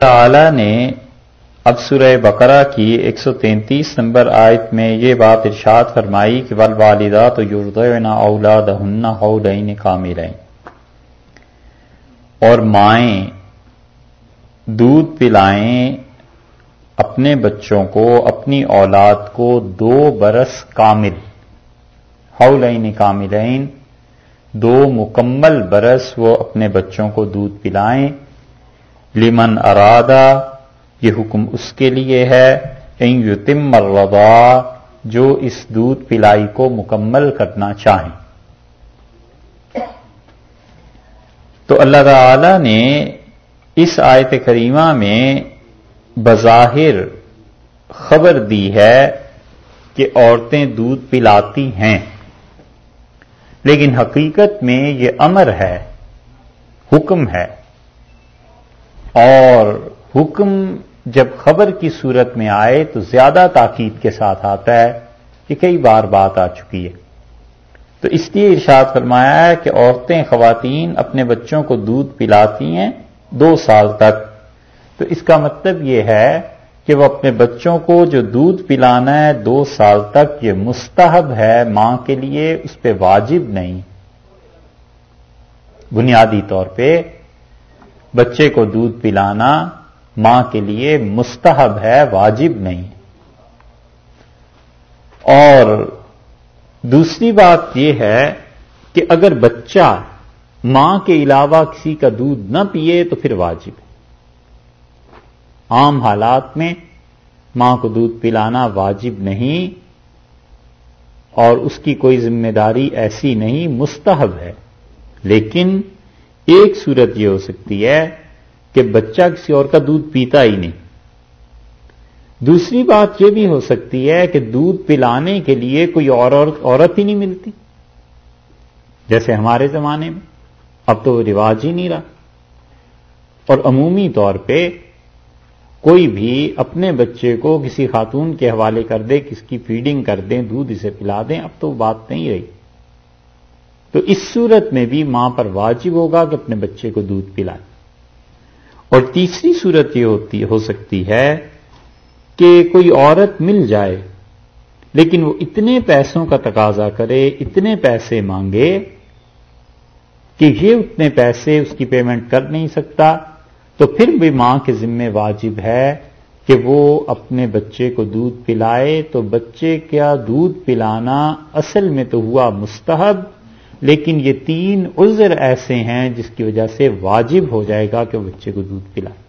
تعالی نے اب سورہ بقرہ کی ایک سو تینتیس نمبر آیت میں یہ بات ارشاد فرمائی کہ ول والدہ تو یوردنا اولاد ہن ہولین کاملین۔ اور مائیں دودھ پلائیں اپنے بچوں کو، اپنی اولاد کو دو برس کامل۔ ہولین کاملین، دو مکمل برس وہ اپنے بچوں کو دودھ پلائیں۔ لمن ارادہ یہ حکم اس کے لیے ہے یتم الرضا، جو اس دودھ پلائی کو مکمل کرنا چاہیں۔ تو اللہ تعالی نے اس آیت کریمہ میں بظاہر خبر دی ہے کہ عورتیں دودھ پلاتی ہیں۔ لیکن حقیقت میں یہ امر ہے، حکم ہے۔ اور حکم جب خبر کی صورت میں آئے تو زیادہ تاکید کے ساتھ آتا ہے کہ کئی بار بات آ چکی ہے۔ تو اس لیے ارشاد فرمایا ہے کہ عورتیں خواتین اپنے بچوں کو دودھ پلاتی ہیں دو سال تک۔ تو اس کا مطلب یہ ہے کہ وہ اپنے بچوں کو جو دودھ پلانا ہے دو سال تک یہ مستحب ہے ماں کے لیے، اس پہ واجب نہیں۔ بنیادی طور پہ بچے کو دودھ پلانا ماں کے لیے مستحب ہے، واجب نہیں۔ اور دوسری بات یہ ہے کہ اگر بچہ ماں کے علاوہ کسی کا دودھ نہ پیے تو پھر واجب ہے۔ عام حالات میں ماں کو دودھ پلانا واجب نہیں اور اس کی کوئی ذمہ داری ایسی نہیں، مستحب ہے۔ لیکن ایک صورت یہ ہو سکتی ہے کہ بچہ کسی اور کا دودھ پیتا ہی نہیں۔ دوسری بات یہ بھی ہو سکتی ہے کہ دودھ پلانے کے لیے کوئی اور عورت ہی نہیں ملتی۔ جیسے ہمارے زمانے میں، اب تو وہ رواج ہی نہیں رہا۔ اور عمومی طور پہ کوئی بھی اپنے بچے کو کسی خاتون کے حوالے کر دے کس کی فیڈنگ کر دیں دودھ اسے پلا دیں اب تو بات نہیں رہی۔ تو اس صورت میں بھی ماں پر واجب ہوگا کہ اپنے بچے کو دودھ پلائے۔ اور تیسری صورت یہ ہوتی، ہو سکتی ہے کہ کوئی عورت مل جائے، لیکن وہ اتنے پیسوں کا تقاضا کرے، اتنے پیسے مانگے کہ یہ اتنے پیسے اس کی پیمنٹ کر نہیں سکتا، تو پھر بھی ماں کے ذمہ واجب ہے کہ وہ اپنے بچے کو دودھ پلائے۔ تو بچے کیا دودھ پلانا اصل میں تو ہوا مستحب لیکن یہ تین عذر ایسے ہیں جس کی وجہ سے واجب ہو جائے گا کہ بچے کو دودھ پلائے۔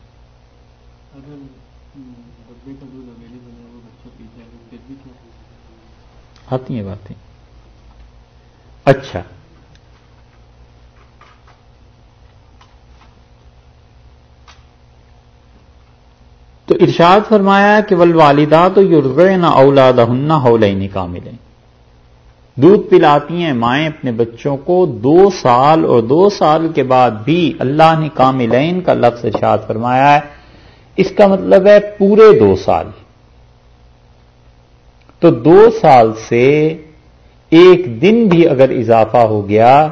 آتی ہیں باتیں۔ اچھا۔ تو ارشاد فرمایا کہ ول والدہ تو یورغ نہ اولاد ہن ہولئی کا ملیں دودھ پلاتی ہیں مائیں اپنے بچوں کو، دو سال اور دو سال کے بعد بھی اللہ نے کاملین کا لفظ ارشاد فرمایا ہے۔ اس کا مطلب ہے پورے دو سال۔ تو دو سال سے ایک دن بھی اگر اضافہ ہو گیا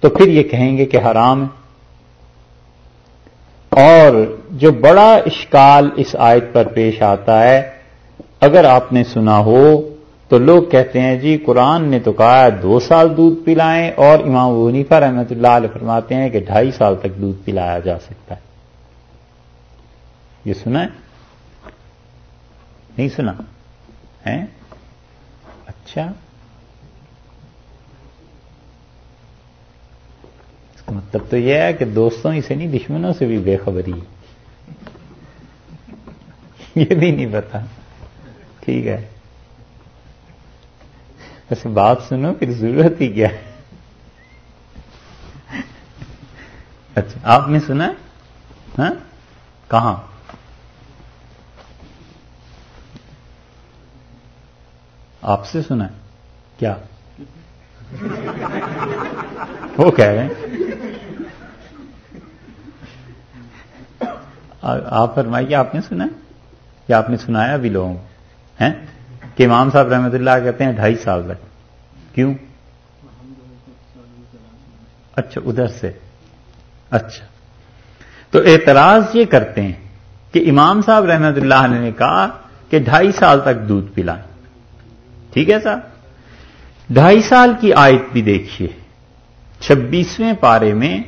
تو پھر یہ کہیں گے کہ حرام ہے۔ اور جو بڑا اشکال اس آیت پر پیش آتا ہے، اگر آپ نے سنا ہو تو لوگ کہتے ہیں جی قرآن نے تو کہا دو سال دودھ پلائیں اور امام ونیفہ رحمت اللہ علیہ فرماتے ہیں کہ ڈھائی سال تک دودھ پلایا جا سکتا ہے۔ یہ سنا ہے؟ نہیں سنا۔ ہے اچھا۔ اس کا مطلب تو یہ ہے کہ دوستوں ہی سے نہیں، دشمنوں سے بھی بے خبری۔ یہ بھی نہیں پتا۔ ٹھیک ہے۔ ایسے بات سنو پھر ضرورت ہی کیا ہے؟ اچھا آپ نے سنا ہاں؟ کہاں؟ آپ سے سنا ہے؟ کیا؟ وہ کہہ رہے ہیں۔ آپ فرمائیے، آپ نے سنا یا آپ نے سنایا بھی لوگوں ہیں؟ کہ امام صاحب رحمت اللہ کہتے ہیں ڈھائی سال تک۔ کیوں؟ اچھا ادھر سے۔ اچھا۔ تو اعتراض یہ کرتے ہیں کہ امام صاحب رحمت اللہ نے کہا کہ ڈھائی سال تک دودھ پلائیں۔ ٹھیک ہے صاحب ڈھائی سال کی آیت بھی دیکھیے۔ چھبیسویں پارے میں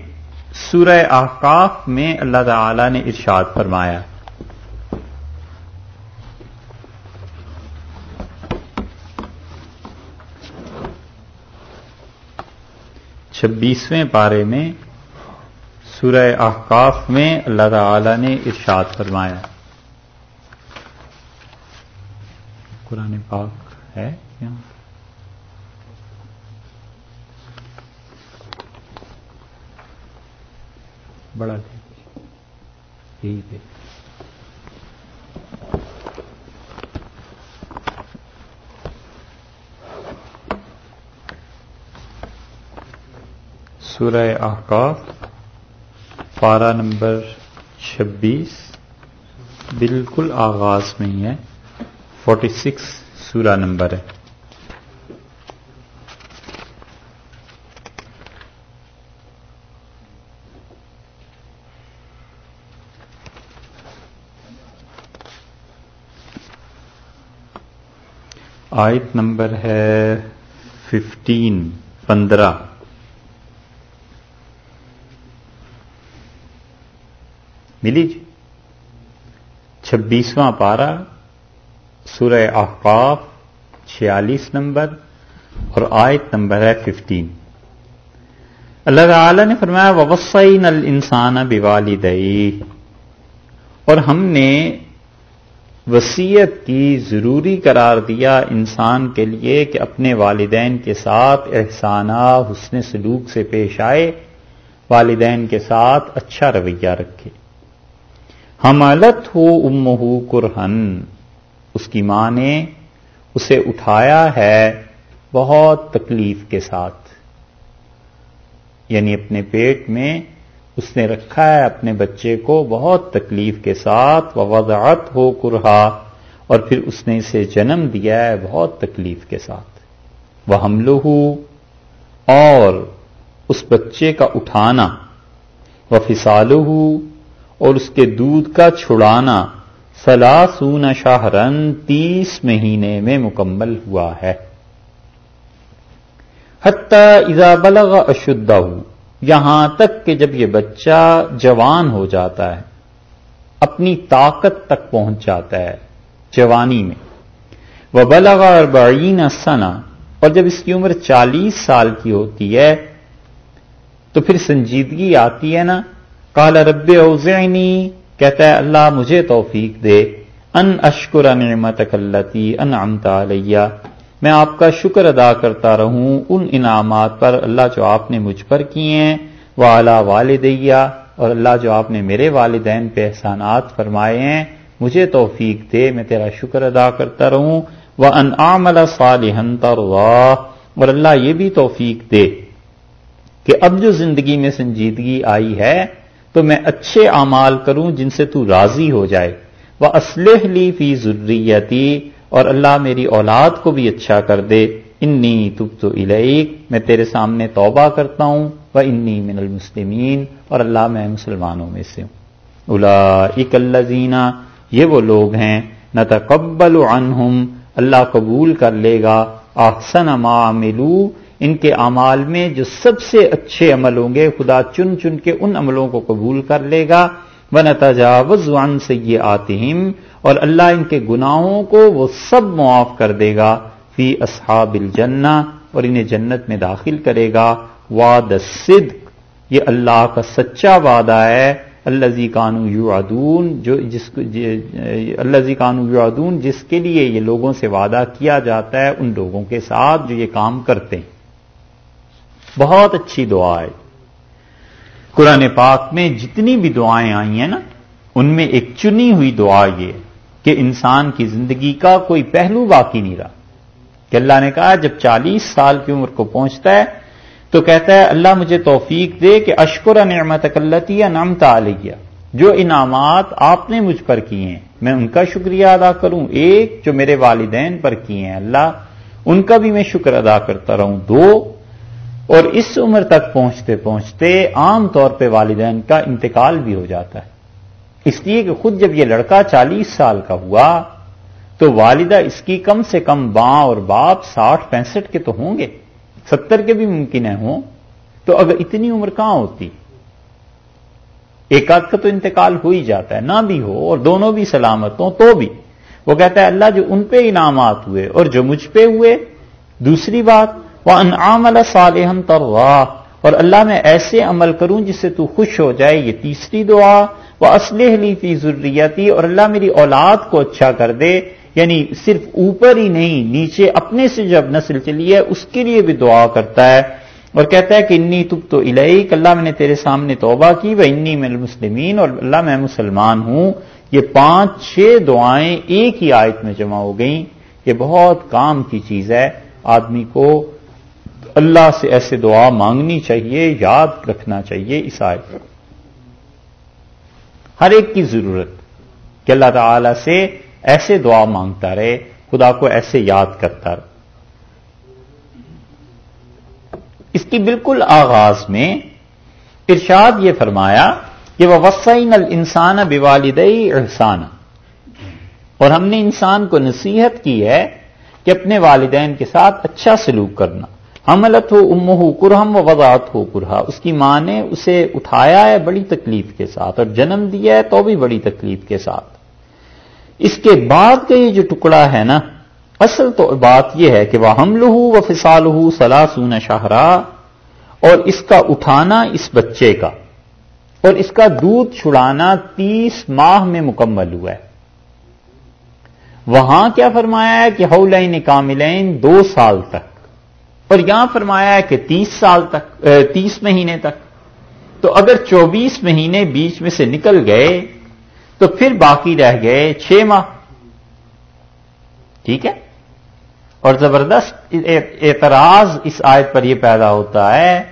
سورہ آقاف میں اللہ تعالی نے ارشاد فرمایا۔ چھبیسویں پارے میں سورہ احقاف میں اللہ تعالی نے ارشاد فرمایا۔ قرآن پاک ہے کیا بڑا یہی تھے سورہ احقاف، پارہ نمبر چھبیس، بالکل آغاز میں ہی ہے، فورٹی سکس سورہ نمبر ہے۔ آیت نمبر ہے ففٹین پندرہ۔ ملی جی۔ چھبیسواں پارا سورہ احقاف، چھیالیس نمبر اور آیت نمبر ہے ففٹین اللہ تعالی نے فرمایا وسعین الانسان بوالدئی اور ہم نے وسیعت کی ضروری قرار دیا انسان کے لیے کہ اپنے والدین کے ساتھ احسانہ، حسن سلوک سے پیش آئے، والدین کے ساتھ اچھا رویہ رکھے۔ حملت ہو امہ کرہن۔ اس کی ماں نے اسے اٹھایا ہے بہت تکلیف کے ساتھ۔ یعنی اپنے پیٹ میں اس نے رکھا ہے اپنے بچے کو بہت تکلیف کے ساتھ۔ وضاحت ہو کرہا۔ اور پھر اس نے اسے جنم دیا ہے بہت تکلیف کے ساتھ۔ وہ ہم اور اس بچے کا اٹھانا۔ وہ فسالو اور اس کے دودھ کا چھڑانا سلاسون شاہرن تیس مہینے میں مکمل ہوا ہے۔ اذا بلغ اشدہ یہاں تک کہ جب یہ بچہ جوان ہو جاتا ہے، اپنی طاقت تک پہنچ جاتا ہے جوانی میں۔ وہ بلغ اربعین سنا اور جب اس کی عمر چالیس سال کی ہوتی ہے، تو پھر سنجیدگی آتی ہے نا۔ کال رب اوزعنی، کہتا ہے اللہ مجھے توفیق دے، ان اشکر نعمت کلتی ان امتا علیہ۔ میں آپ کا شکر ادا کرتا رہوں ان انعامات پر اللہ جو آپ نے مجھ پر کیے ہیں، وہ اعلی والدیا اور اللہ جو آپ نے میرے والدین پہ احسانات فرمائے ہیں، مجھے توفیق دے، میں تیرا شکر ادا کرتا رہوں۔ وہ ان عامل صالحن اور اللہ یہ بھی توفیق دے کہ اب جو زندگی میں سنجیدگی آئی ہے تو میں اچھے اعمال کروں جن سے تو راضی ہو جائے۔ وہ اسلح لی فی ضروریتی اور اللہ میری اولاد کو بھی اچھا کر دے۔ انی تب تو الیک میں تیرے سامنے توبہ کرتا ہوں۔ وہ انی من المسلمین اور اللہ میں مسلمانوں میں سے ہوں۔ الا اکلزینہ یہ وہ لوگ ہیں۔ نہ تقبل عنہم اللہ قبول کر لے گا۔ احسن ما عملو ان کے اعمال میں جو سب سے اچھے عمل ہوں گے، خدا چن چن کے ان عملوں کو قبول کر لے گا۔ وہ تجاوز وان سے یہ آتے اور اللہ ان کے گناہوں کو وہ سب معاف کر دے گا۔ فی اصحاب الجنہ اور انہیں جنت میں داخل کرے گا۔ واد صدق یہ اللہ کا سچا وعدہ ہے۔ اللہ زی کانو یو جو جس اللہ زی کانو یو جس کے لیے یہ لوگوں سے وعدہ کیا جاتا ہے، ان لوگوں کے ساتھ جو یہ کام کرتے ہیں۔ بہت اچھی دعا ہے۔ قرآن پاک میں جتنی بھی دعائیں آئی ہیں نا، ان میں ایک چنی ہوئی دعا یہ کہ انسان کی زندگی کا کوئی پہلو باقی نہیں رہا۔ کہ اللہ نے کہا، جب چالیس سال کی عمر کو پہنچتا ہے، تو کہتا ہے، اللہ مجھے توفیق دے کہ اشکر نعمت کلتی یا نامتا علیہ۔ جو انعامات آپ نے مجھ پر کیے ہیں، میں ان کا شکریہ ادا کروں۔ ایک جو میرے والدین پر کیے ہیں، اللہ، ان کا بھی میں شکر ادا کرتا رہوں۔ دو اور اس عمر تک پہنچتے پہنچتے عام طور پہ والدین کا انتقال بھی ہو جاتا ہے۔ اس لیے کہ خود جب یہ لڑکا چالیس سال کا ہوا تو والدہ اس کی کم سے کم باں اور باپ ساٹھ پینسٹھ کے تو ہوں گے، ستر کے بھی ممکن ہے ہوں۔ تو اگر اتنی عمر کہاں ہوتی؟ ایک آدھ کا تو انتقال ہو ہی جاتا ہے، نہ بھی ہو اور دونوں بھی سلامت ہوں تو بھی۔ وہ کہتا ہے، اللہ جو ان پہ انعامات ہوئے اور جو مجھ پہ ہوئے، دوسری بات وہ انعام اللہ صالح اور اللہ میں ایسے عمل کروں جس سے تو خوش ہو جائے، یہ تیسری دعا۔ وہ اسلح لی فی اور اللہ میری اولاد کو اچھا کر دے۔ یعنی صرف اوپر ہی نہیں، نیچے اپنے سے جب نسل چلی ہے، اس کے لیے بھی دعا کرتا ہے۔ اور کہتا ہے کہ انی تب تو الہی اللہ میں نے تیرے سامنے توبہ کی وہ انی میں المسلمین۔ اور اللہ میں مسلمان ہوں۔ یہ پانچ چھ دعائیں ایک ہی آیت میں جمع ہو گئیں۔ یہ بہت کام کی چیز ہے۔ آدمی کو اللہ سے ایسے دعا مانگنی چاہیے، یاد رکھنا چاہیے اس آیت ہر ایک کی ضرورت کہ اللہ تعالی سے ایسے دعا مانگتا رہے، خدا کو ایسے یاد کرتا رہے۔ اس کی بالکل آغاز میں ارشاد یہ فرمایا کہ وہ وسعین الانسان بوالدئی احسان اور ہم نے انسان کو نصیحت کی ہے کہ اپنے والدین کے ساتھ اچھا سلوک کرنا۔ حملت ہو امہ کرہم و وضاحت ہو کرہا۔ اس کی ماں نے اسے اٹھایا ہے بڑی تکلیف کے ساتھ اور جنم دیا ہے تو بھی بڑی تکلیف کے ساتھ۔ اس کے بعد کا یہ جو ٹکڑا ہے نا، اصل تو بات یہ ہے کہ وہ حمل ہو و فسال ہو سلاسون شاہراہ اور اس کا اٹھانا اس بچے کا۔ اور اس کا دودھ چھڑانا تیس ماہ میں مکمل ہوا ہے۔ وہاں کیا فرمایا ہے کہ ہولین کاملین دو سال تک۔ اور یہاں فرمایا ہے کہ تیس سال تک تیس مہینے تک۔ تو اگر چوبیس مہینے بیچ میں سے نکل گئے، تو پھر باقی رہ گئے چھ ماہ۔ ٹھیک ہے؟ اور زبردست اعتراض اس آیت پر یہ پیدا ہوتا ہے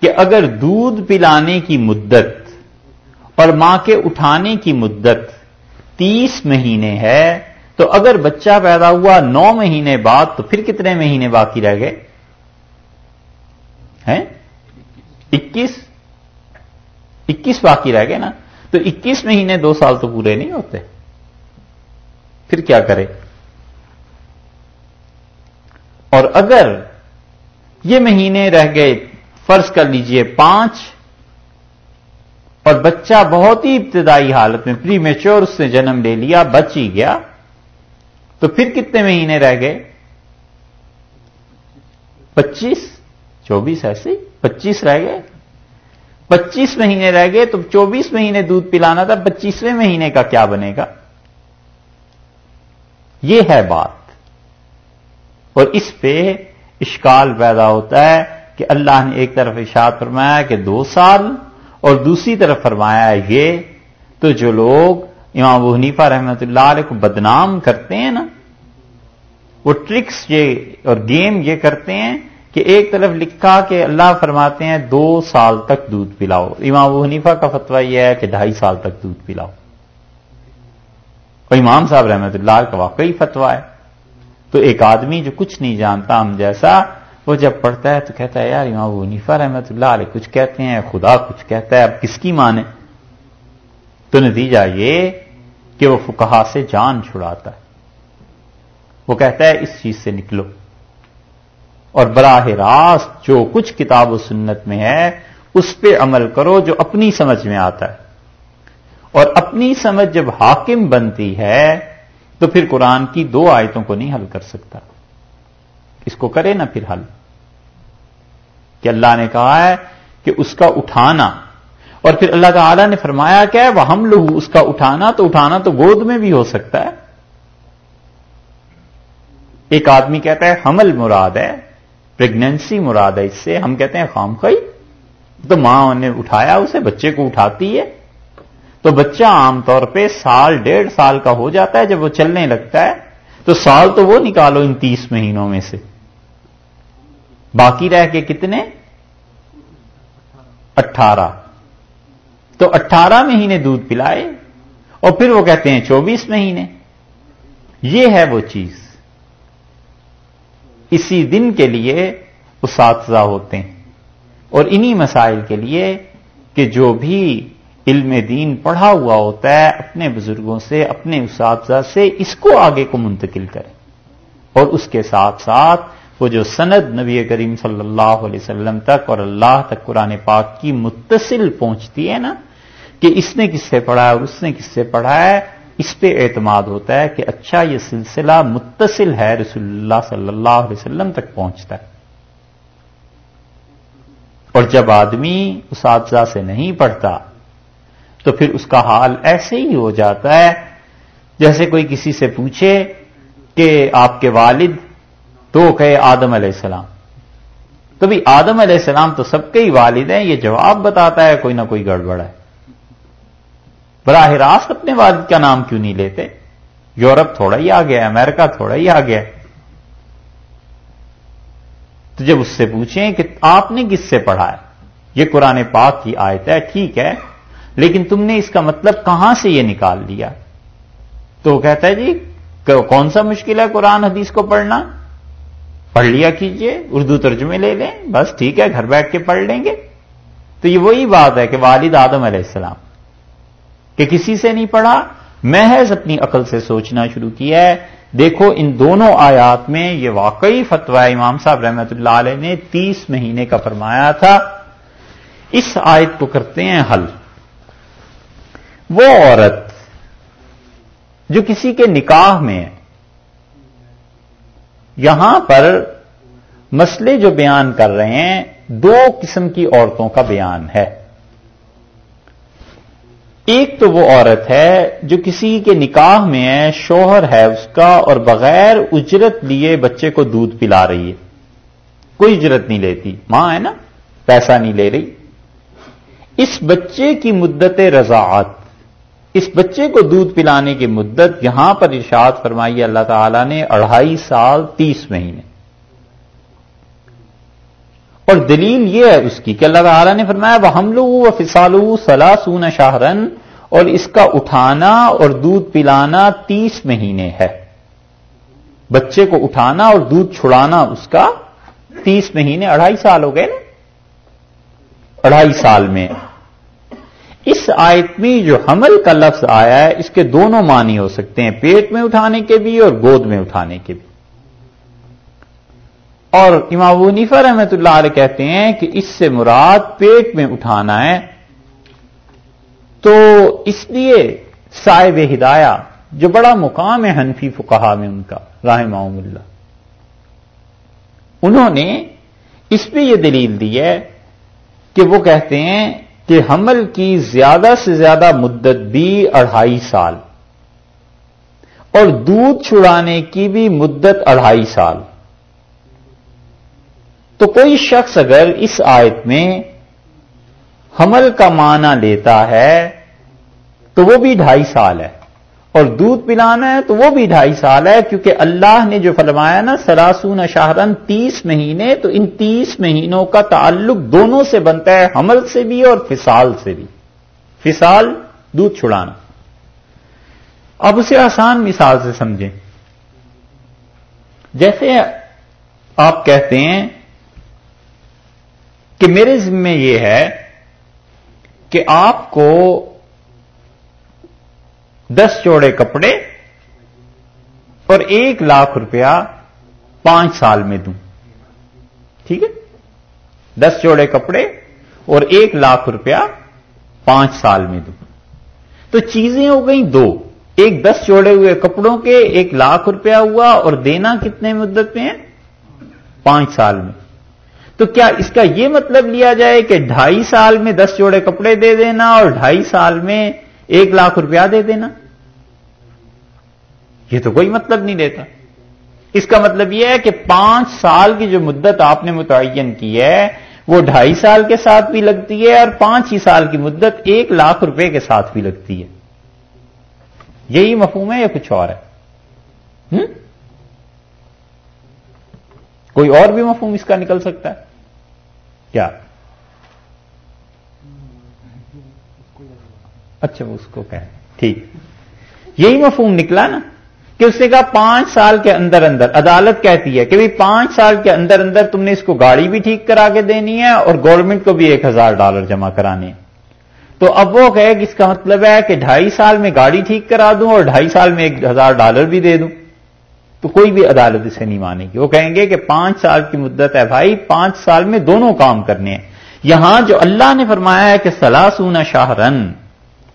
کہ اگر دودھ پلانے کی مدت اور ماں کے اٹھانے کی مدت تیس مہینے ہے، تو اگر بچہ پیدا ہوا نو مہینے بعد، تو پھر کتنے مہینے باقی رہ گئے؟ اکیس اکیس باقی رہ گئے نا؟ تو اکیس مہینے دو سال تو پورے نہیں ہوتے۔ پھر کیا کرے؟ اور اگر یہ مہینے رہ گئے، فرض کر لیجیے پانچ، اور بچہ بہت ہی ابتدائی حالت میں پری میچور اس نے جنم لے لیا، بچ ہی گیا، تو پھر کتنے مہینے رہ گئے؟ پچیس۔ چوبیس ایسے پچیس رہ گئے؟ پچیس مہینے رہ گئے تو چوبیس مہینے دودھ پلانا تھا، پچیسویں مہینے کا کیا بنے گا؟ یہ ہے بات۔ اور اس پہ اشکال پیدا ہوتا ہے کہ اللہ نے ایک طرف اشاد فرمایا کہ دو سال، اور دوسری طرف فرمایا یہ تو جو لوگ امام ابو حنیفہ رحمت اللہ علیہ کو بدنام کرتے ہیں نا، وہ ٹرکس یہ اور گیم یہ کرتے ہیں کہ ایک طرف لکھا کہ اللہ فرماتے ہیں دو سال تک دودھ پلاؤ۔ امام ابو حنیفہ کا فتویٰ یہ ہے کہ ڈھائی سال تک دودھ پلاؤ۔ اور امام صاحب رحمت اللہ کا واقعی فتویٰ ہے۔ تو ایک آدمی جو کچھ نہیں جانتا، ہم جیسا، وہ جب پڑھتا ہے تو کہتا ہے، یار امام ابو حنیفہ رحمت اللہ علیہ کچھ کہتے ہیں، خدا کچھ کہتا ہے، اب کس کی مانے تو نتیجہ یہ کہ وہ فکہ سے جان چھڑاتا ہے۔ وہ کہتا ہے، اس چیز سے نکلو۔ اور براہ راست جو کچھ کتاب و سنت میں ہے، اس پہ عمل کرو جو اپنی سمجھ میں آتا ہے۔ اور اپنی سمجھ جب حاکم بنتی ہے، تو پھر قرآن کی دو آیتوں کو نہیں حل کر سکتا۔ اس کو کرے نا پھر حل۔ کہ اللہ نے کہا ہے کہ اس کا اٹھانا۔ اور پھر اللہ تعالی نے فرمایا کیا وہ ہم لوگ اس کا اٹھانا، تو اٹھانا تو گود میں بھی ہو سکتا ہے۔ ایک آدمی کہتا ہے، حمل مراد ہے۔ پریگنینسی مراد ہے اس سے، ہم کہتے ہیں خام خی تو ماں نے اٹھایا، اسے بچے کو اٹھاتی ہے۔ تو بچہ عام طور پہ سال، ڈیڑھ سال کا ہو جاتا ہے، جب وہ چلنے لگتا ہے، تو سال تو وہ نکالو ان تیس مہینوں میں سے۔ باقی رہ کے کتنے؟ اٹھارہ۔ تو اٹھارہ مہینے دودھ پلائے اور پھر وہ کہتے ہیں چوبیس مہینے۔ یہ ہے وہ چیز۔ اسی دن کے لیے اساتذہ ہوتے ہیں۔ اور انہی مسائل کے لیے کہ جو بھی علم دین پڑھا ہوا ہوتا ہے، اپنے بزرگوں سے، اپنے اساتذہ سے، اس کو آگے کو منتقل کرے اور اس کے ساتھ ساتھ وہ جو سند نبی کریم صلی اللہ علیہ وسلم تک اور اللہ تک قرآن پاک کی متصل پہنچتی ہے نا، کہ اس نے کس سے پڑھا ہے اور اس نے کس سے پڑھا ہے اس پہ اعتماد ہوتا ہے کہ اچھا یہ سلسلہ متصل ہے رسول اللہ صلی اللہ علیہ وسلم تک پہنچتا ہے۔ اور جب آدمی اساتذہ سے نہیں پڑھتا، تو پھر اس کا حال ایسے ہی ہو جاتا ہے جیسے کوئی کسی سے پوچھے کہ آپ کے والد تو کہے آدم علیہ السلام۔ تو بھی آدم علیہ السلام تو سب کے ہی والد ہیں، یہ جواب بتاتا ہے کوئی نہ کوئی گڑبڑ ہے۔ براہ راست اپنے والد کا نام کیوں نہیں لیتے؟ یورپ تھوڑا ہی آ گیا امریکہ تھوڑا ہی آ گیا تو جب اس سے پوچھیں کہ آپ نے کس سے پڑھا ہے؟ یہ قرآن پاک کی آیت ہے، ٹھیک ہے، لیکن تم نے اس کا مطلب کہاں سے یہ نکال لیا؟ تو وہ کہتا ہے جی کون سا مشکل ہے قرآن حدیث کو پڑھنا؟ پڑھ لیا کیجیے، اردو ترجمے لے لیں، بس ٹھیک ہے، گھر بیٹھ کے پڑھ لیں گے۔ تو یہ وہی بات ہے کہ والد آدم علیہ السلام کہ کسی سے نہیں پڑھا، محض اپنی عقل سے سوچنا شروع کیا ہے۔ دیکھو، ان دونوں آیات میں یہ واقعی فتویٰ امام صاحب رحمت اللہ علیہ نے تیس مہینے کا فرمایا تھا۔ اس آیت کو کرتے ہیں حل۔ وہ عورت جو کسی کے نکاح میں یہاں پر مسئلے جو بیان کر رہے ہیں، دو قسم کی عورتوں کا بیان ہے۔ ایک تو وہ عورت ہے جو کسی کے نکاح میں ہے، شوہر ہے، اس کا اور بغیر اجرت لیے بچے کو دودھ پلا رہی ہے۔ کوئی اجرت نہیں لیتی۔ ماں ہے نا، پیسہ نہیں لے رہی۔ اس بچے کی مدت رضاعت۔ اس بچے کو دودھ پلانے کی مدت۔ یہاں پر ارشاد فرمائی، اللہ تعالی نے اڑھائی سال تیس مہینے۔ اور دلیل یہ ہے اس کی کہ اللہ تعالیٰ نے فرمایا وہ ہم لوگ و فسالو سلاسون شاہرن اور اس کا اٹھانا اور دودھ پلانا تیس مہینے ہے۔ بچے کو اٹھانا اور دودھ چھڑانا اس کا تیس مہینے، اڑھائی سال ہو گئے نا؟ اڑھائی سال میں۔ اس آیت میں جو حمل کا لفظ آیا ہے، اس کے دونوں معنی ہو سکتے ہیں، پیٹ میں اٹھانے کے بھی اور گود میں اٹھانے کے بھی۔ اور امام ونیفہ رحمت اللہ علیہ کہتے ہیں کہ اس سے مراد پیٹ میں اٹھانا ہے۔ تو اس لیے صاحب ہدایہ، جو بڑا مقام ہے حنفی فقہا میں ان کا راہ اللہ۔ انہوں نے اس پہ یہ دلیل دی ہے کہ وہ کہتے ہیں کہ حمل کی زیادہ سے زیادہ مدت بھی اڑھائی سال، اور دودھ چھڑانے کی بھی مدت اڑھائی سال۔ تو کوئی شخص اگر اس آیت میں حمل کا معنی لیتا ہے تو وہ بھی ڈھائی سال ہے اور دودھ پلانا ہے تو وہ بھی ڈھائی سال ہے کیونکہ اللہ نے جو فرمایا نا، سراسون شاہرن تیس مہینے، تو ان تیس مہینوں کا تعلق دونوں سے بنتا ہے، حمل سے بھی اور فسال سے بھی۔ فسال دودھ چھڑانا۔ اب اسے آسان مثال سے سمجھیں۔ جیسے آپ کہتے ہیں کہ میرے ذمے یہ ہے کہ آپ کو دس چوڑے کپڑے اور ایک لاکھ روپیہ پانچ سال میں دوں۔ ٹھیک ہے؟ دس چوڑے کپڑے اور ایک لاکھ روپیہ پانچ سال میں دوں۔ تو چیزیں ہو گئیں دو۔ ایک دس چوڑے ہوئے کپڑوں کے، ایک لاکھ روپیہ ہوا اور دینا کتنے مدت میں ہے؟ پانچ سال میں۔ تو کیا اس کا یہ مطلب لیا جائے کہ ڈھائی سال میں دس جوڑے کپڑے دے دینا اور ڈھائی سال میں ایک لاکھ روپیہ دے دینا؟ یہ تو کوئی مطلب نہیں دیتا۔ اس کا مطلب یہ ہے کہ پانچ سال کی جو مدت آپ نے متعین کی ہے، وہ ڈھائی سال کے ساتھ بھی لگتی ہے اور پانچ ہی سال کی مدت ایک لاکھ روپے کے ساتھ بھی لگتی ہے۔ یہی مفہوم ہے یا کچھ اور ہے؟ کوئی اور بھی مفہوم اس کا نکل سکتا ہے؟ کیا؟ اچھا اس کو کہ ٹھیک۔ یہی مفہوم نکلا نا کہ اس نے کہا پانچ سال کے اندر اندر، عدالت کہتی ہے کہ بھائی پانچ سال کے اندر اندر تم نے اس کو گاڑی بھی ٹھیک کرا کے دینی ہے اور گورنمنٹ کو بھی ایک ہزار ڈالر جمع کرانے تو اب وہ کہے کہ اس کا مطلب ہے کہ ڈھائی سال میں گاڑی ٹھیک کرا دوں اور ڈھائی سال میں ایک ہزار ڈالر بھی دے دوں۔ تو کوئی بھی عدالت اسے نہیں مانے گی۔ وہ کہیں گے کہ پانچ سال کی مدت ہے بھائی، پانچ سال میں دونوں کام کرنے ہیں۔ یہاں جو اللہ نے فرمایا ہے کہ سلاسون شاہرن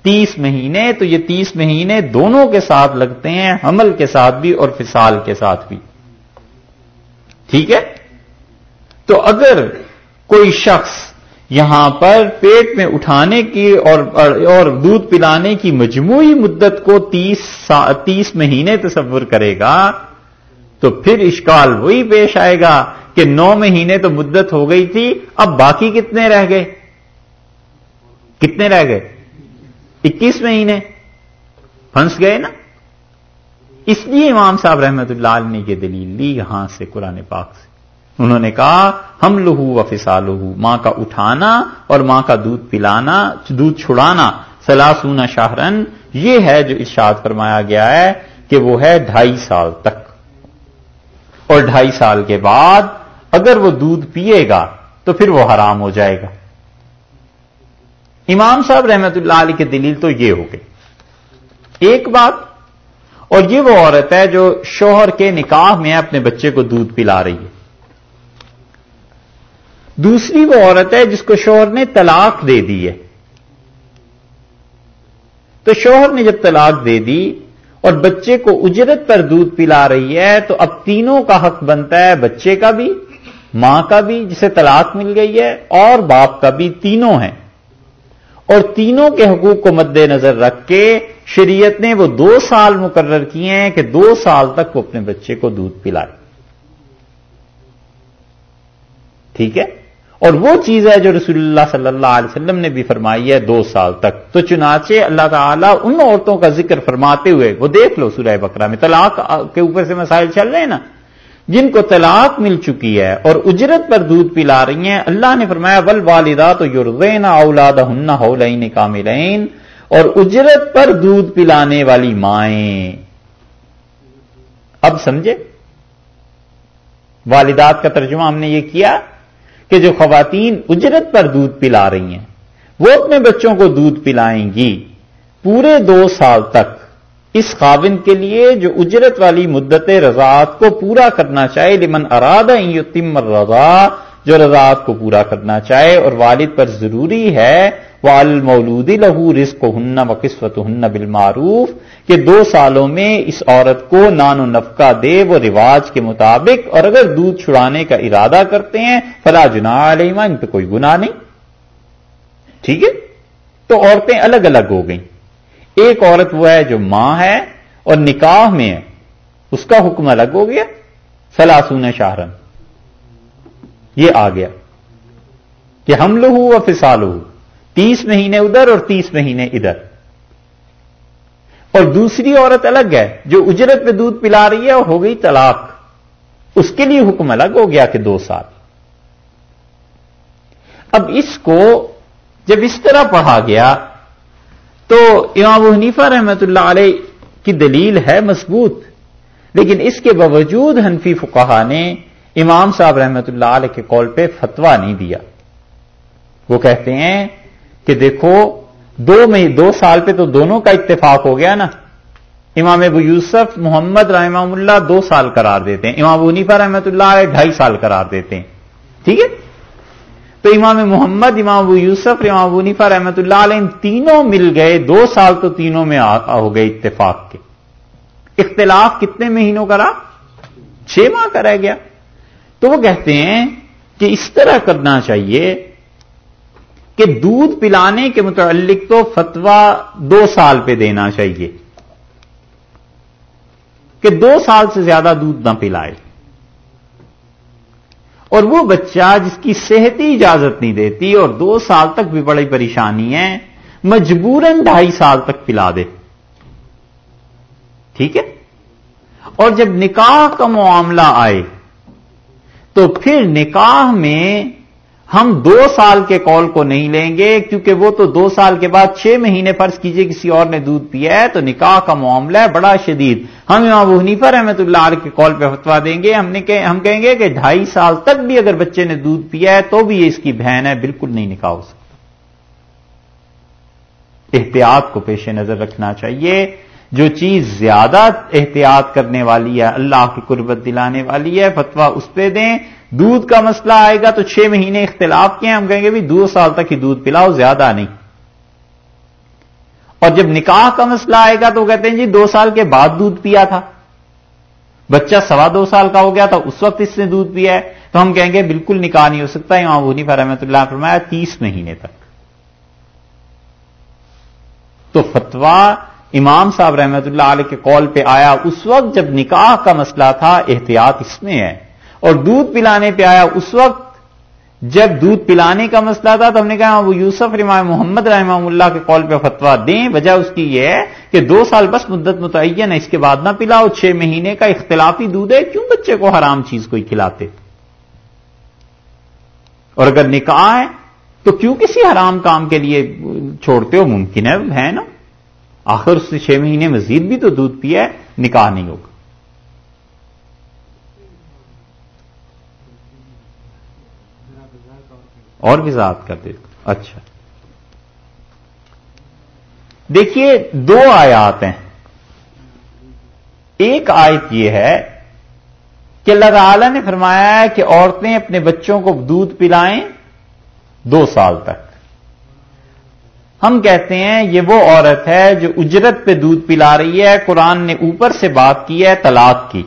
تیس مہینے، تو یہ تیس مہینے دونوں کے ساتھ لگتے ہیں، حمل کے ساتھ بھی اور فسال کے ساتھ بھی۔ ٹھیک ہے؟ تو اگر کوئی شخص یہاں پر پیٹ میں اٹھانے کی اور اور دودھ پلانے کی مجموعی مدت کو تیس تیس مہینے تصور کرے گا تو پھر اشکال وہی پیش آئے گا کہ نو مہینے تو مدت ہو گئی تھی، اب باقی کتنے رہ گئے؟ کتنے رہ گئے؟ اکیس مہینے۔ پھنس گئے نا؟ اس لیے امام صاحب رحمت اللہ علیہ نے یہ دلیل لی یہاں سے قرآن پاک سے۔ انہوں نے کہا، ہم لہو و فسال ماں کا اٹھانا اور ماں کا دودھ پلانا، دودھ چھڑانا سلاسونا شاہرن یہ ہے جو ارشاد فرمایا گیا ہے کہ وہ ہے ڈھائی سال تک۔ اور ڈھائی سال کے بعد اگر وہ دودھ پیے گا تو پھر وہ حرام ہو جائے گا۔ امام صاحب رحمت اللہ علیہ کے دلیل تو یہ ہو گئی ایک بات اور یہ وہ عورت ہے جو شوہر کے نکاح میں اپنے بچے کو دودھ پلا رہی ہے۔ دوسری وہ عورت ہے جس کو شوہر نے طلاق دے دی ہے۔ تو شوہر نے جب طلاق دے دی اور بچے کو اجرت پر دودھ پلا رہی ہے تو اب تینوں کا حق بنتا ہے، بچے کا بھی، ماں کا بھی، جسے طلاق مل گئی ہے، اور باپ کا بھی، تینوں ہیں۔ اور تینوں کے حقوق کو مد نظر رکھ کے شریعت نے وہ دو سال مقرر کیے ہیں کہ دو سال تک وہ اپنے بچے کو دودھ پلائے۔ ٹھیک ہے؟ اور وہ چیز ہے جو رسول اللہ صلی اللہ علیہ وسلم نے بھی فرمائی ہے دو سال تک۔ تو چنانچہ اللہ تعالیٰ ان عورتوں کا ذکر فرماتے ہوئے، وہ دیکھ لو سورہ بکرا میں، طلاق کے اوپر سے مسائل چل رہے ہیں نا۔ جن کو طلاق مل چکی ہے اور اجرت پر دودھ پلا رہی ہیں، اللہ نے فرمایا ول والدہ تو یورزین اولاد ہن ہولین کاملین اور اجرت پر دودھ پلانے والی مائیں۔ اب سمجھے؟ والدات کا ترجمہ ہم نے یہ کیا۔ کہ جو خواتین اجرت پر دودھ پلا رہی ہیں، وہ اپنے بچوں کو دودھ پلائیں گی۔ پورے دو سال تک اس خاوند کے لیے جو اجرت والی مدت رضاعت کو پورا کرنا چاہے، لمن ارادہ یتم رضا جو رضاعت کو پورا کرنا چاہے اور والد پر ضروری ہے وال مولودی لہو رزق ہن و قسمت ہن بالمعروف، کہ دو سالوں میں اس عورت کو نان و نفقہ دے وہ رواج کے مطابق، اور اگر دودھ چھڑانے کا ارادہ کرتے ہیں، فلا جنا علیہ ان پہ کوئی گناہ نہیں۔ ٹھیک ہے؟ تو عورتیں الگ الگ ہو گئیں۔ ایک عورت وہ ہے جو ماں ہے اور نکاح میں ہے۔ اس کا حکم الگ ہو گیا۔ سلاسون شاہرن یہ آ گیا۔ کہ ہم لو ہو فسال ہو تیس مہینے ادھر اور تیس مہینے ادھر۔ اور دوسری عورت الگ ہے، جو اجرت پہ دودھ پلا رہی ہے اور ہو گئی طلاق۔ اس کے لیے حکم الگ ہو گیا کہ دو سال۔ اب اس کو جب اس طرح پڑھا گیا، تو امام حنیفہ رحمت اللہ علیہ کی دلیل ہے مضبوط، لیکن اس کے باوجود حنفی فقہ نے امام صاحب رحمت اللہ علیہ کے کال پہ فتوا نہیں دیا۔ وہ کہتے ہیں کہ دیکھو، دو میں، دو سال پہ تو دونوں کا اتفاق ہو گیا نا۔ امام ابو یوسف محمد رحمہ اللہ دو سال قرار دیتے ہیں۔ امام ابو رحمۃ اللہ ڈھائی سال قرار دیتے ہیں۔ ٹھیک ہے؟ تو امام محمد، امام ابو یوسف، امام ابو نیفا رحمۃ اللہ علیہ ان تینوں مل گئے۔ دو سال تو تینوں میں ہو گئے اتفاق کے۔ اختلاف کتنے مہینوں کا رہا؟ چھ ماہ کا رہ گیا۔ تو وہ کہتے ہیں کہ اس طرح کرنا چاہیے کہ دودھ پلانے کے متعلق تو فتوا دو سال پہ دینا چاہیے۔ کہ دو سال سے زیادہ دودھ نہ پلائے۔ اور وہ بچہ جس کی صحتی اجازت نہیں دیتی اور دو سال تک بھی بڑی پریشانی ہے، مجبوراً ڈھائی سال تک پلا دے۔ ٹھیک ہے؟ اور جب نکاح کا معاملہ آئے، تو پھر نکاح میں ہم دو سال کے کال کو نہیں لیں گے، کیونکہ وہ تو دو سال کے بعد چھ مہینے فرض کیجیے کسی اور نے دودھ پیا ہے، تو نکاح کا معاملہ ہے بڑا شدید۔ ہم امام حنیفہ رحمت اللہ علیہ کے کال پہ فتوا دیں گے، ہم نے ہم کہیں گے کہ ڈھائی سال تک بھی اگر بچے نے دودھ پیا ہے تو بھی یہ اس کی بہن ہے، بالکل نہیں نکاح ہو سکتا۔ احتیاط کو پیش نظر رکھنا چاہیے۔ جو چیز زیادہ احتیاط کرنے والی ہے، اللہ کی قربت دلانے والی ہے فتوا اس پہ دیں۔ دودھ کا مسئلہ آئے گا تو چھ مہینے اختلاف کے ہم کہیں گے بھی دو سال تک ہی دودھ پلاؤ، زیادہ نہیں۔ اور جب نکاح کا مسئلہ آئے گا تو کہتے ہیں جی دو سال کے بعد دودھ پیا تھا۔ بچہ سوا دو سال کا ہو گیا تھا، اس وقت اس نے دودھ پیا ہے۔ تو ہم کہیں گے بالکل نکاح نہیں ہو سکتا، امام وہ نہیں رحمت اللہ فرمایا تیس مہینے تک۔ تو فتوا امام صاحب رحمت اللہ علیہ کے کال پہ آیا، اس وقت جب نکاح کا مسئلہ تھا، احتیاط اس میں ہے۔ اور دودھ پلانے پہ آیا، اس وقت جب دودھ پلانے کا مسئلہ تھا، تو ہم نے کہا وہ یوسف رحمٰ محمد رحمہ اللہ کے کال پہ فتوا دیں۔ وجہ اس کی یہ ہے کہ دو سال بس مدت متعین ہے، اس کے بعد نہ پلاؤ۔ چھ مہینے کا اختلافی دودھ ہے، کیوں بچے کو حرام چیز کوئی کھلاتے؟ اور اگر نکاح ہے، تو کیوں کسی حرام کام کے لیے چھوڑتے ہو؟ ممکن ہے نا؟ آخر اس نے چھ مہینے مزید بھی تو دودھ پیا ہے، نکاح نہیں ہوگا۔ اور وضاحت کر دیتے اچھا۔ دیکھیے، دو آیات ہیں۔ ایک آیت یہ ہے کہ اللہ تعالی نے فرمایا ہے کہ عورتیں اپنے بچوں کو دودھ پلائیں دو سال تک۔ ہم کہتے ہیں یہ وہ عورت ہے جو اجرت پہ دودھ پلا رہی ہے، قرآن نے اوپر سے بات کی ہے، طلاق کی۔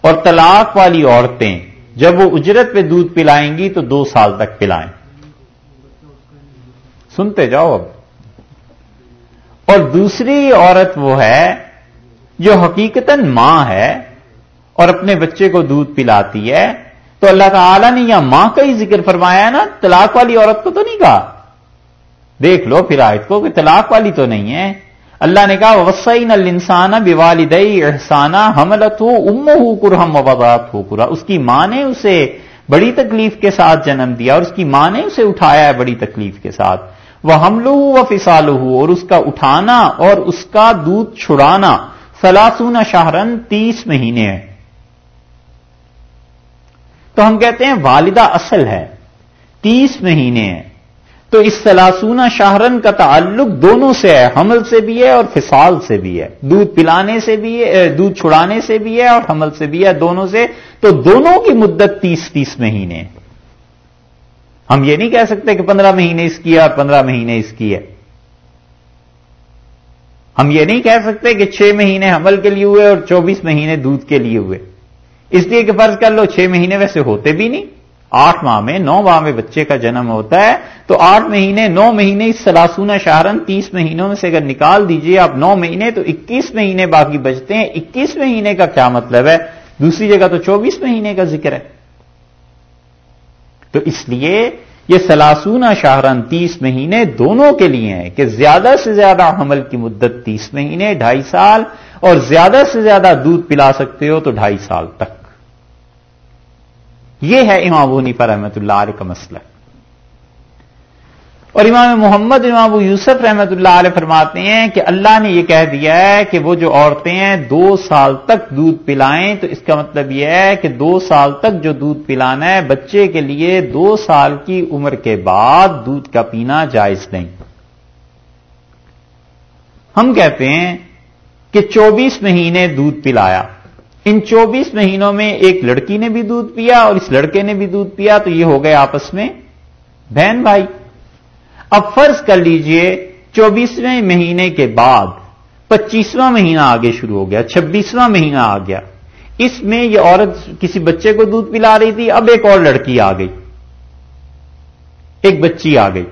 اور طلاق والی عورتیں جب وہ اجرت پہ دودھ پلائیں گی تو دو سال تک پلائیں۔ سنتے جاؤ اب۔ اور دوسری عورت وہ ہے جو حقیقتاً ماں ہے اور اپنے بچے کو دودھ پلاتی ہے۔ تو اللہ تعالی نے یا ماں کا ہی ذکر فرمایا نا، طلاق والی عورت کو تو نہیں کہا۔ دیکھ لو پھر آیت کو کہ طلاق والی تو نہیں ہے۔ اللہ نے کہا وسعین السان بوالدئی احسانہ حملت ہو ام ہو کرہم وبات ہو کرا اس کی ماں نے اسے بڑی تکلیف کے ساتھ جنم دیا اور اس کی ماں نے اسے اٹھایا ہے بڑی تکلیف کے ساتھ۔ وہ حمل و فسال اور اس کا اٹھانا اور اس کا دودھ چھڑانا سلاسون شاہرن تیس مہینے ہے تو ہم کہتے ہیں، والدہ اصل ہے، تیس مہینے ہیں۔ تو اس سلاسونا شاہرن کا تعلق دونوں سے ہے، حمل سے بھی ہے اور فسال سے بھی ہے۔ دودھ پلانے سے بھی ہے دودھ چھڑانے سے بھی ہے اور حمل سے بھی ہے، دونوں سے۔ تو دونوں کی مدت تیس تیس مہینے۔ ہم یہ نہیں کہہ سکتے کہ پندرہ مہینے اس کی ہے اور پندرہ مہینے اس کی ہے۔ ہم یہ نہیں کہہ سکتے کہ چھ مہینے حمل کے لیے ہوئے اور چوبیس مہینے دودھ کے لیے ہوئے۔ اس لیے کہ فرض کر لو، چھ مہینے ویسے ہوتے بھی نہیں۔ آٹھ ماہ میں نو ماہ میں بچے کا جنم ہوتا ہے، تو آٹھ مہینے، نو مہینے، اس سلاسونا شہرن تیس مہینوں میں سے اگر نکال دیجیے آپ نو مہینے، تو اکیس مہینے باقی بچتے ہیں۔ اکیس مہینے کا کیا مطلب ہے؟ دوسری جگہ تو چوبیس مہینے کا ذکر ہے۔ تو اس لیے یہ سلاسونا شاہرن تیس مہینے دونوں کے لیے ہیں کہ زیادہ سے زیادہ حمل کی مدت تیس مہینے، ڈھائی سال، اور زیادہ سے زیادہ دودھ پلا سکتے ہو تو ڈھائی سال تک۔ یہ ہے امام ابو پر رحمت اللہ علیہ کا مسئلہ۔ اور امام محمد امام ابو یوسف رحمت اللہ علیہ فرماتے ہیں کہ اللہ نے یہ کہہ دیا ہے کہ وہ جو عورتیں ہیں، دو سال تک دودھ پلائیں، تو اس کا مطلب یہ ہے کہ دو سال تک جو دودھ پلانا ہے، بچے کے لیے دو سال کی عمر کے بعد دودھ کا پینا جائز نہیں۔ ہم کہتے ہیں کہ چوبیس مہینے دودھ پلایا۔ ان چوبیس مہینوں میں ایک لڑکی نے بھی دودھ پیا اور اس لڑکے نے بھی دودھ پیا تو یہ ہو گئے آپس میں بہن بھائی۔ اب فرض کر لیجیے چوبیسویں مہینے کے بعد پچیسواں مہینہ آگے شروع ہو گیا، چھبیسواں مہینہ آ گیا۔ اس میں یہ عورت کسی بچے کو دودھ پلا رہی تھی، اب ایک اور لڑکی آ گئی۔ ایک بچی آ گئی۔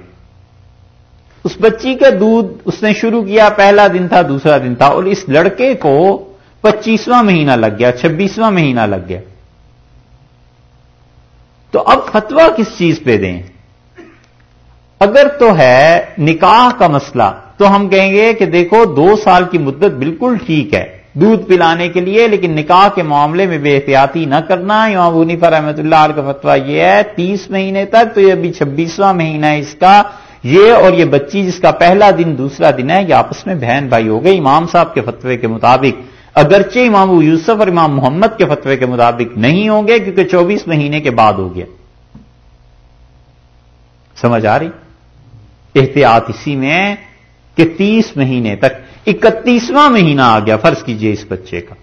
اس بچی کا دودھ اس نے شروع کیا، پہلا دن تھا، دوسرا دن تھا اور اس لڑکے کو پچیسواں مہینہ لگ گیا، چھبیسواں مہینہ لگ گیا۔ تو اب فتوا کس چیز پہ دیں؟ اگر تو ہے نکاح کا مسئلہ، تو ہم کہیں گے کہ دیکھو، دو سال کی مدت بالکل ٹھیک ہے۔ دودھ پلانے کے لیے، لیکن نکاح کے معاملے میں بے احتیاطی نہ کرنا۔ یہاں بونیفا رحمت اللہ علیہ کا فتوا یہ ہے، تیس مہینے تک، تو یہ ابھی چھبیسواں مہینہ ہے اس کا۔ یہ اور یہ بچی جس کا پہلا دن دوسرا دن ہے، یہ آپس میں بہن بھائی ہو گئے۔ امام صاحب کے فتوے کے مطابق اگرچہ امام یوسف اور امام محمد کے فتوے کے مطابق نہیں ہوں گے، کیونکہ چوبیس مہینے کے بعد ہو گیا۔ سمجھ آ رہی؟ احتیاط اسی میں کہ تیس مہینے تک، اکتیسواں مہینہ آ گیا، فرض کیجیے اس بچے کا۔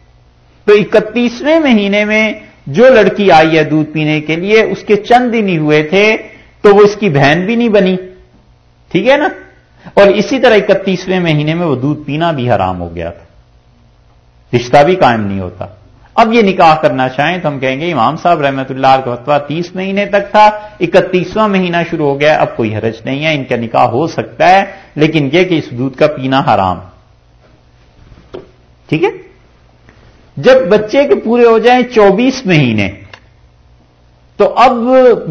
تو اکتیسویں مہینے میں جو لڑکی آئی ہے دودھ پینے کے لیے، اس کے چند دن ہی ہوئے تھے، تو وہ اس کی بہن بھی نہیں بنی۔ ٹھیک ہے نا؟ اور اسی طرح اکتیسویں مہینے میں وہ دودھ پینا بھی حرام ہو گیا تھا۔ رشتہ بھی قائم نہیں ہوتا۔ اب یہ نکاح کرنا چاہیں تو ہم کہیں گے، امام صاحب رحمت اللہ کا فتوا تیس مہینے تک تھا، اکتیسواں مہینہ شروع ہو گیا، اب کوئی حرج نہیں ہے، ان کا نکاح ہو سکتا ہے، لیکن یہ کہ اس دودھ کا پینا حرام۔ ٹھیک ہے؟ جب بچے کے پورے ہو جائیں چوبیس مہینے، تو اب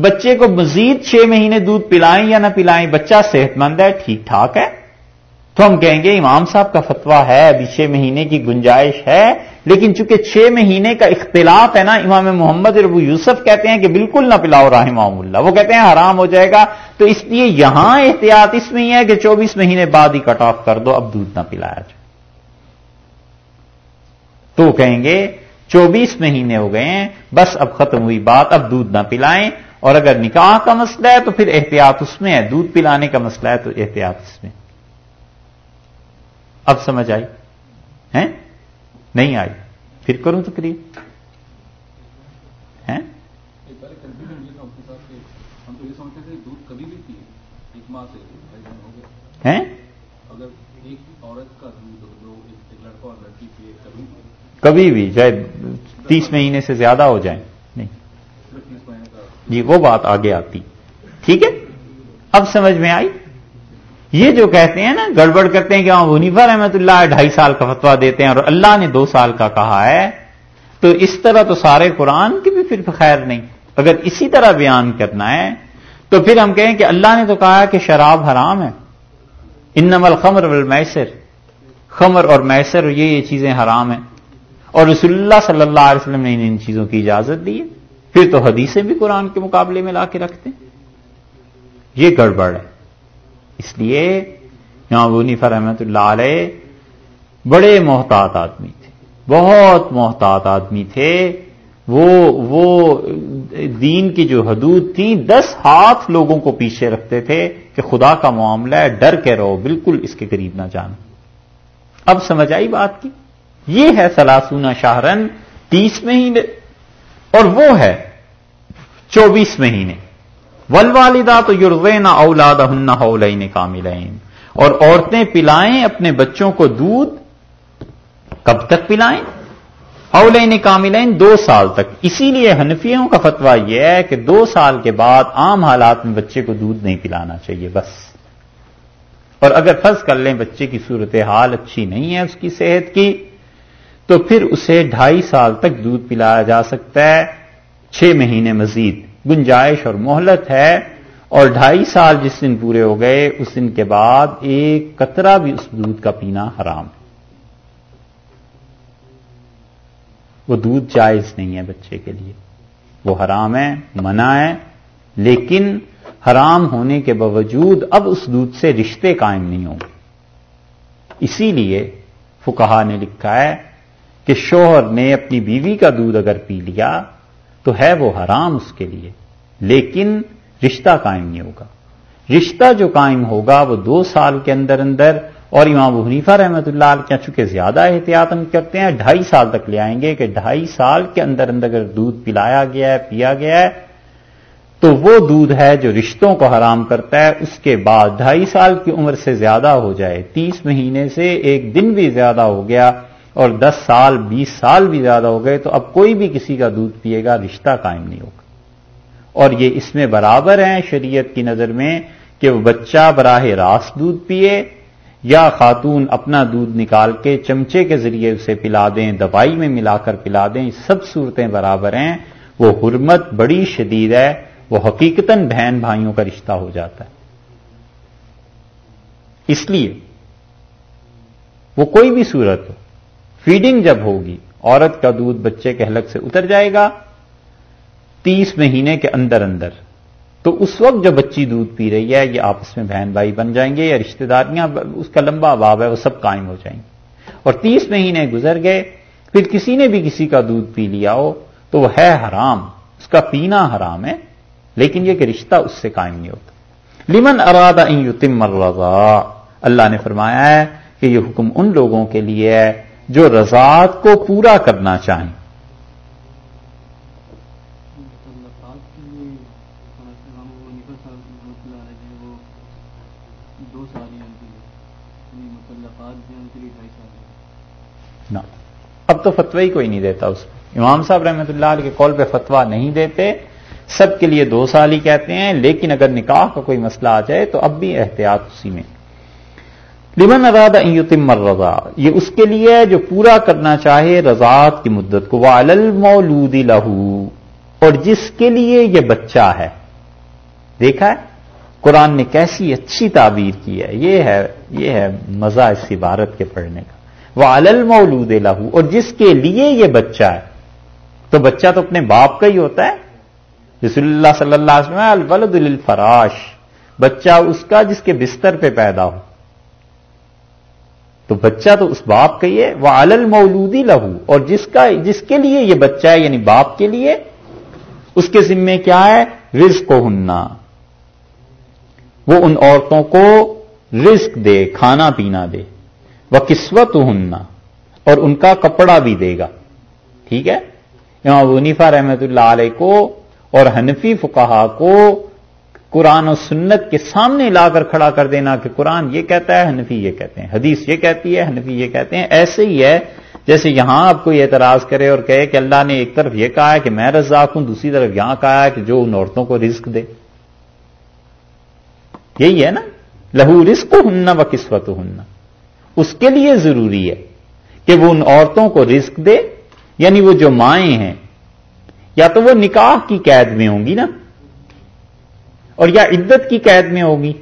بچے کو مزید چھ مہینے دودھ پلائیں یا نہ پلائیں، بچہ صحت مند ہے، ٹھیک ٹھاک ہے۔ تو ہم کہیں گے امام صاحب کا فتوا ہے، ابھی چھ مہینے کی گنجائش ہے۔ لیکن چونکہ چھ مہینے کا اختلاف ہے نا، امام محمد ربو یوسف کہتے ہیں کہ بالکل نہ پلاؤ راہ اللہ۔ وہ کہتے ہیں حرام ہو جائے گا۔ تو اس لیے یہاں احتیاط اس میں ہی ہے کہ چوبیس مہینے بعد ہی کٹ آف کر دو، اب دودھ نہ پلایا جائے۔ تو کہیں گے، چوبیس مہینے ہو گئے ہیں، بس اب ختم ہوئی بات، اب دودھ نہ پلائیں۔ اور اگر نکاح کا مسئلہ ہے تو پھر احتیاط اس میں ہے۔ دودھ پلانے کا مسئلہ ہے تو احتیاط اس میں۔ اب سمجھ آئی؟ ہیں؟ نہیں آئی۔ پھر کروں تو کریے کبھی بھی چاہے تیس مہینے سے زیادہ ہو جائیں۔ نہیں۔ جی وہ بات آگے آتی۔ ٹھیک ہے؟ اب سمجھ میں آئی؟ یہ جو کہتے ہیں نا، گڑبڑ کرتے ہیں کہ وہاں منیفا رحمت اللہ ڈھائی سال کا فتوا دیتے ہیں اور اللہ نے دو سال کا کہا ہے، تو اس طرح تو سارے قرآن کی بھی پھر خیر نہیں۔ اگر اسی طرح بیان کرنا ہے، تو پھر ہم کہیں کہ اللہ نے تو کہا کہ شراب حرام ہے۔ ان نمل خمر والمیسر۔ خمر اور میسر یہ یہ چیزیں حرام ہیں۔ اور رسول اللہ صلی اللہ علیہ وسلم نے ان چیزوں کی اجازت دی ہے۔ پھر تو حدیثیں بھی قرآن کے مقابلے میں لا کے رکھتے ہیں۔ یہ گڑبڑ ہے۔ اس لیے یہاں رحمت اللہ علیہ بڑے محتاط آدمی تھے، بہت محتاط آدمی تھے۔ وہ وہ دین کی جو حدود تھی دس ہاتھ لوگوں کو پیچھے رکھتے تھے کہ خدا کا معاملہ ہے، ڈر کے رہو، بالکل اس کے قریب نہ جانا۔ اب سمجھ آئی بات کی؟ یہ ہے سلاسونا شاہرن تیس مہینے، اور وہ ہے چوبیس مہینے۔ ول والدہ تو یوروین اولاد ہن ہولین کاملین۔ اور عورتیں پلائیں اپنے بچوں کو دودھ، کب تک پلائیں؟ اولین کاملین دو سال تک۔ اسی لیے حنفیوں کا فتویٰ یہ ہے کہ دو سال کے بعد عام حالات میں بچے کو دودھ نہیں پلانا چاہیے، بس۔ اور اگر فرض کر لیں بچے کی صورت حال اچھی نہیں ہے اس کی صحت کی، تو پھر اسے ڈھائی سال تک دودھ پلایا جا سکتا ہے، چھ مہینے مزید۔ گنجائش اور مہلت ہے اور ڈھائی سال جس دن پورے ہو گئے، اس دن کے بعد ایک قطرہ بھی اس دودھ کا پینا حرام وہ دودھ جائز نہیں ہے بچے کے لیے۔ وہ حرام ہے، منع ہے، لیکن حرام ہونے کے باوجود اب اس دودھ سے رشتے قائم نہیں ہوں گے۔ اسی لیے فکہ نے لکھا ہے کہ شوہر نے اپنی بیوی کا دودھ اگر پی لیا تو ہے وہ حرام اس کے لیے، لیکن رشتہ قائم نہیں ہوگا۔ رشتہ جو قائم ہوگا وہ دو سال کے اندر اندر، اور امام حنیفہ رحمت اللہ کیا چونکہ زیادہ احتیاط ہم کرتے ہیں، ڈھائی سال تک لے آئیں گے کہ ڈھائی سال کے اندر اندر اگر دودھ پلایا گیا ہے، پیا گیا ہے، تو وہ دودھ ہے جو رشتوں کو حرام کرتا ہے، اس کے بعد ڈھائی سال کی عمر سے زیادہ ہو جائے، تیس مہینے سے ایک دن بھی زیادہ ہو گیا اور دس سال، بیس سال بھی زیادہ ہو گئے تو اب کوئی بھی کسی کا دودھ پیے گا، رشتہ قائم نہیں ہوگا۔ اور یہ اس میں برابر ہیں شریعت کی نظر میں کہ وہ بچہ براہ راست دودھ پیے یا خاتون اپنا دودھ نکال کے چمچے کے ذریعے اسے پلا دیں، دوائی میں ملا کر پلا دیں سب صورتیں برابر ہیں۔ وہ حرمت بڑی شدید ہے، وہ حقیقتاً بہن بھائیوں کا رشتہ ہو جاتا ہے۔ اس لیے وہ کوئی بھی صورت ہو فیڈنگ جب ہوگی، عورت کا دودھ بچے کے حلق سے اتر جائے گا، تیس مہینے کے اندر اندر۔ تو اس وقت جو بچی دودھ پی رہی ہے، یہ آپس میں بہن بھائی بن جائیں گے یا رشتہ داریاں، اس کا لمبا باب ہے، وہ سب قائم ہو جائیں۔ گے اور تیس مہینے گزر گئے، پھر کسی نے بھی کسی کا دودھ پی لیا ہو، تو وہ ہے حرام، اس کا پینا حرام ہے، لیکن یہ کہ رشتہ اس سے قائم نہیں ہوتا۔ لمن ارادہ یتم الرضا اللہ نے فرمایا ہے کہ یہ حکم ان لوگوں کے لیے ہے جو رضاعت کو پورا کرنا چاہیں۔ اب تو فتوی کوئی نہیں دیتا اس امام صاحب رحمۃ اللہ علیہ کے کال پہ فتوا نہیں دیتے۔ سب کے لیے دو سال ہی کہتے ہیں، لیکن اگر نکاح کا کوئی مسئلہ آ جائے تو اب بھی احتیاط اسی میں۔ لمن اراد ایتم رضا یہ اس کے لیے جو پورا کرنا چاہے رضاعت کی مدت کو وہ المولود لہو اور جس کے لیے یہ بچہ ہے۔ دیکھا ہے؟ قرآن نے کیسی اچھی تعبیر کی ہے، یہ ہے یہ ہے مزہ اس عبارت کے پڑھنے کا۔ وہ المولود لہو اور جس کے لیے یہ بچہ ہے۔ تو بچہ تو اپنے باپ کا ہی ہوتا ہے۔ رسول اللہ صلی اللہ علیہ وسلم الولد الفراش بچہ اس کا جس کے بستر پہ پیدا ہو۔ تو بچہ تو اس باپ کا ہی ہے وہ علل مولودی لہو اور جس کا جس کے لیے یہ بچہ ہے یعنی باپ کے لیے، اس کے ذمے کیا ہے؟ رزق کو ہننا وہ ان عورتوں کو رزق دے، کھانا پینا دے۔ وہ قسمت ہننا اور ان کا کپڑا بھی دے گا۔ ٹھیک ہے؟ امام ونیفا رحمت اللہ علیہ کو اور حنفی فکہ کو قرآن و سنت کے سامنے لا کر کھڑا کر دینا کہ قرآن یہ کہتا ہے، حنفی یہ کہتے ہیں، حدیث یہ کہتی ہے، حنفی یہ کہتے ہیں، ایسے ہی ہے، جیسے یہاں آپ کوئی اعتراض کرے اور کہے کہ اللہ نے ایک طرف یہ کہا ہے کہ میں رزاق ہوں، دوسری طرف یہاں کہا ہے کہ جو ان عورتوں کو رزق دے۔ یہی ہے نا؟ لہو رزق ہننا و قسمت ہننا اس کے لیے ضروری ہے کہ وہ ان عورتوں کو رزق دے یعنی وہ جو مائیں ہیں، یا تو وہ نکاح کی قید میں ہوں گی نا؟ اور یا عدت کی قید میں ہوگی،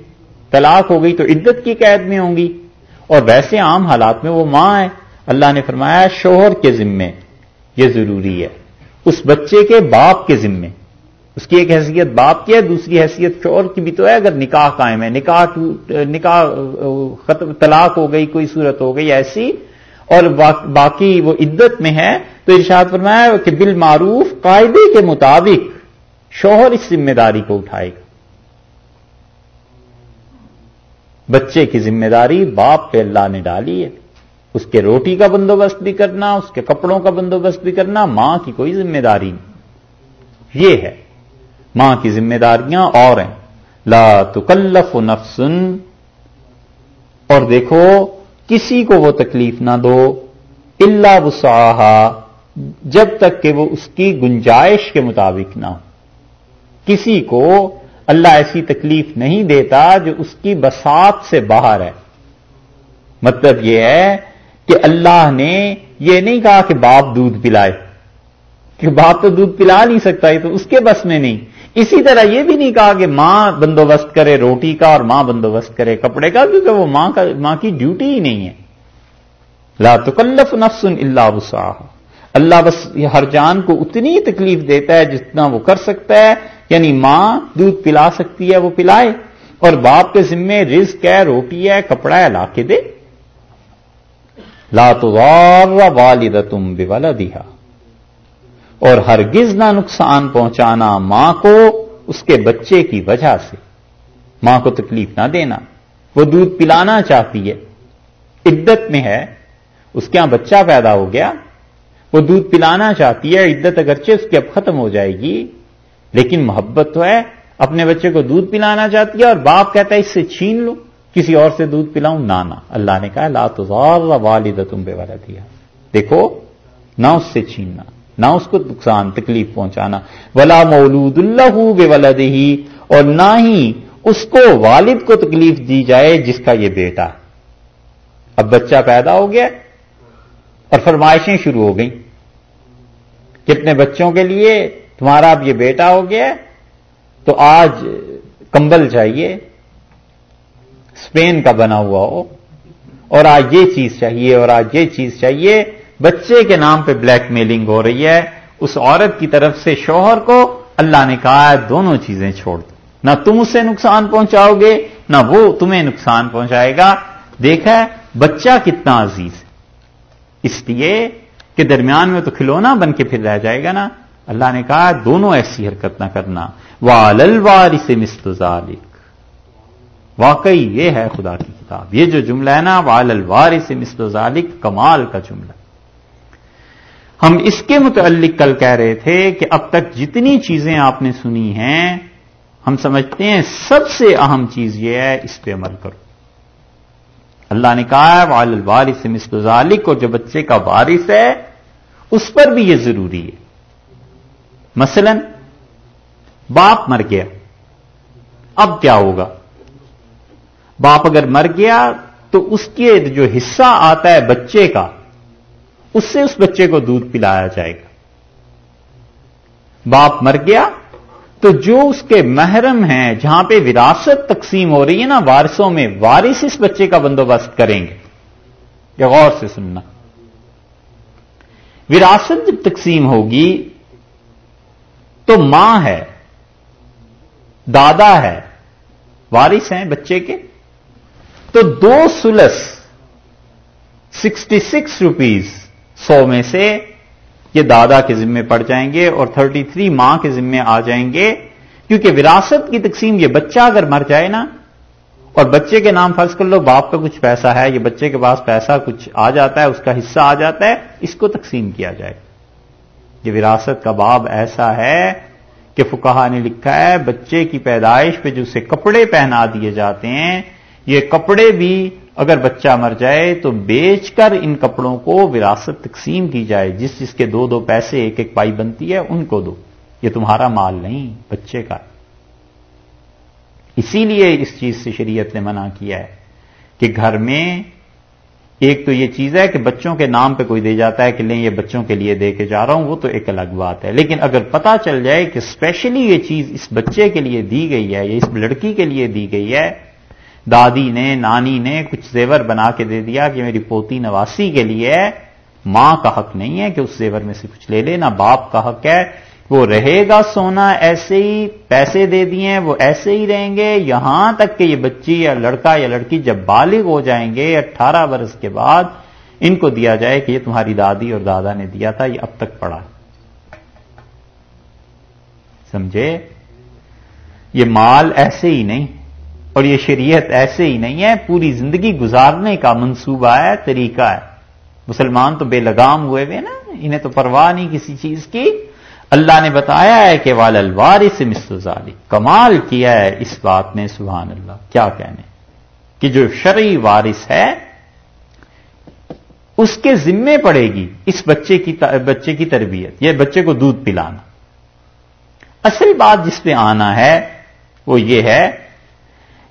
طلاق ہو گئی تو عدت کی قید میں ہوں گی۔ اور ویسے عام حالات میں وہ ماں ہے۔ اللہ نے فرمایا، شوہر کے ذمے، یہ ضروری ہے۔ اس بچے کے باپ کے ذمے۔ اس کی ایک حیثیت باپ کی ہے، دوسری حیثیت شوہر کی بھی تو ہے۔ اگر نکاح قائم ہے، نکاح نکاح، ختم، طلاق ہو گئی، کوئی صورت ہو گئی ایسی، اور باقی وہ عدت میں ہے، تو ارشاد فرمایا کہ بالمعروف، قاعدے کے مطابق شوہر اس ذمہ داری کو اٹھائے گا۔ بچے کی ذمہ داری باپ پہ اللہ نے ڈالی ہے۔ اس کے روٹی کا بندوبست بھی کرنا، اس کے کپڑوں کا بندوبست بھی کرنا ماں کی کوئی ذمہ داری نہیں۔ یہ ہے۔ ماں کی ذمہ داریاں اور ہیں۔ لا تکلف نفسن۔ اور دیکھو، کسی کو وہ تکلیف نہ دو۔ اللہ وسعہ جب تک کہ وہ اس کی گنجائش کے مطابق نہ ہو۔ کسی کو اللہ ایسی تکلیف نہیں دیتا جو اس کی بسات سے باہر ہے۔ مطلب یہ ہے کہ اللہ نے یہ نہیں کہا کہ باپ دودھ پلائے۔ کہ باپ تو دودھ پلا نہیں سکتا، یہ تو اس کے بس میں نہیں۔ اسی طرح یہ بھی نہیں کہا کہ ماں بندوبست کرے روٹی کا اور ماں بندوبست کرے کپڑے کا، کیونکہ وہ ماں کا، ماں کی ڈیوٹی ہی نہیں ہے۔ لا تکلف نفس اللہ وسعہ اللہ بس ہر جان کو اتنی تکلیف دیتا ہے جتنا وہ کر سکتا ہے یعنی ماں دودھ پلا سکتی ہے، وہ پلائے۔ اور باپ کے ذمے رزق ہے، روٹی ہے، کپڑا ہے، لا کے دے۔ لا والد تم بے دیا اور ہرگز نہ نقصان پہنچانا ماں کو اس کے بچے کی وجہ سے۔ ماں کو تکلیف نہ دینا۔ وہ دودھ پلانا چاہتی ہے۔ عدت میں ہے۔ اس کے یہاں بچہ پیدا ہو گیا۔ وہ دودھ پلانا چاہتی ہے، عدت اگرچہ اس کی اب ختم ہو جائے گی، لیکن محبت تو ہے، اپنے بچے کو دودھ پلانا چاہتی ہے اور باپ کہتا ہے، اس سے چھین لو، کسی اور سے دودھ پلاؤں، نانا۔ اللہ نے کہا، لا تو والد تم بے والا دیا دیکھو، نہ اس سے چھیننا، نہ اس کو نقصان، تکلیف پہنچانا۔ ولا مولود اللہ بے ولد ہی اور نہ ہی اس کو والد کو تکلیف دی جائے جس کا یہ بیٹا۔ اب بچہ پیدا ہو گیا اور فرمائشیں شروع ہو گئیں۔ کتنے بچوں کے لیے تمہارا اب یہ بیٹا ہو گیا تو آج کمبل چاہیے، اسپین کا بنا ہوا ہو۔ اور آج یہ چیز چاہیے، اور آج یہ چیز چاہیے، بچے کے نام پہ بلیک میلنگ ہو رہی ہے۔ اس عورت کی طرف سے شوہر کو اللہ نے کہا ہے، دونوں چیزیں چھوڑ دو۔ نہ تم اسے نقصان پہنچاؤ گے، نہ وہ تمہیں نقصان پہنچائے گا۔ دیکھا بچہ کتنا عزیز ہے۔ اس لیے کہ درمیان میں تو کھلونا بن کے پھر رہ جائے گا نا۔ اللہ نے کہا دونوں ایسی حرکت نہ کرنا۔ والل وار سے مستظالک واقعی یہ ہے خدا کی کتاب۔ یہ جو جملہ ہے نا وال الوار سے مثل کمال کا جملہ۔ ہم اس کے متعلق کل کہہ رہے تھے کہ اب تک جتنی چیزیں آپ نے سنی ہیں، ہم سمجھتے ہیں سب سے اہم چیز یہ ہے اس پہ عمل کرو۔ اللہ نے کہا وال الوارث مثل ذالک اور جو بچے کا وارث ہے، اس پر بھی یہ ضروری ہے۔ مثلا، باپ مر گیا۔ اب کیا ہوگا؟ باپ اگر مر گیا، تو اس کے جو حصہ آتا ہے بچے کا، اس سے اس بچے کو دودھ پلایا جائے گا۔ باپ مر گیا تو جو اس کے محرم ہیں، جہاں پہ وراثت تقسیم ہو رہی ہے نا، وارثوں میں وارث اس بچے کا بندوبست کریں گے۔ یہ غور سے سننا۔ وراثت جب تقسیم ہوگی، تو ماں ہے، دادا ہے، وارث ہیں بچے کے۔ تو دو سلس، سکسٹی سکس روپیز سو میں سے یہ دادا کے ذمے پڑ جائیں گے اور تھرٹی تھری ماں کے ذمے آ جائیں گے، کیونکہ وراثت کی تقسیم یہ بچہ اگر مر جائے نا، اور بچے کے نام فرض کر لو، باپ کا کچھ پیسہ ہے، یہ بچے کے پاس پیسہ کچھ آ جاتا ہے، اس کا حصہ آ جاتا ہے، اس کو تقسیم کیا جائے۔ یہ وراثت کا باب ایسا ہے کہ فکہ نے لکھا ہے، بچے کی پیدائش پہ جو اسے کپڑے پہنا دیے جاتے ہیں یہ کپڑے بھی اگر بچہ مر جائے تو بیچ کر ان کپڑوں کو وراثت تقسیم کی جائے، جس جس کے دو دو پیسے ایک ایک پائی بنتی ہے، ان کو دو۔ یہ تمہارا مال نہیں، بچے کا۔ اسی لیے اس چیز سے شریعت نے منع کیا ہے کہ گھر میں ایک تو یہ چیز ہے کہ بچوں کے نام پہ کوئی دے جاتا ہے کہ لیں یہ بچوں کے لیے دے کے جا رہا ہوں، وہ تو ایک الگ بات ہے۔ لیکن اگر پتا چل جائے کہ اسپیشلی یہ چیز اس بچے کے لیے دی گئی ہے یا اس لڑکی کے لیے دی گئی ہے دادی نے، نانی نے کچھ زیور بنا کے دے دیا کہ میری پوتی نواسی کے لیے ماں کا حق نہیں ہے کہ اس زیور میں سے کچھ لے لے، نہ باپ کا حق ہے۔ وہ رہے گا سونا، ایسے ہی پیسے دے دیے، وہ ایسے ہی رہیں گے۔ یہاں تک کہ یہ بچی یا لڑکا یا لڑکی جب بالغ ہو جائیں گے، اٹھارہ برس کے بعد ان کو دیا جائے کہ یہ تمہاری دادی اور دادا نے دیا تھا، یہ اب تک پڑا سمجھے؟ یہ مال ایسے ہی نہیں۔ اور یہ شریعت ایسے ہی نہیں ہے، پوری زندگی گزارنے کا منصوبہ ہے، طریقہ ہے۔ مسلمان تو بے لگام ہوئے ہوئے نا، انہیں تو پرواہ نہیں کسی چیز کی۔ اللہ نے بتایا ہے کہ وال الوارث مثل کمال کیا ہے اس بات نے، سبحان اللہ۔ کیا کہنے؟ کہ جو شرعی وارث ہے، اس کے ذمے پڑے گی اس بچے کی بچے کی تربیت یہ بچے کو دودھ پلانا۔ اصل بات جس پہ آنا ہے، وہ یہ ہے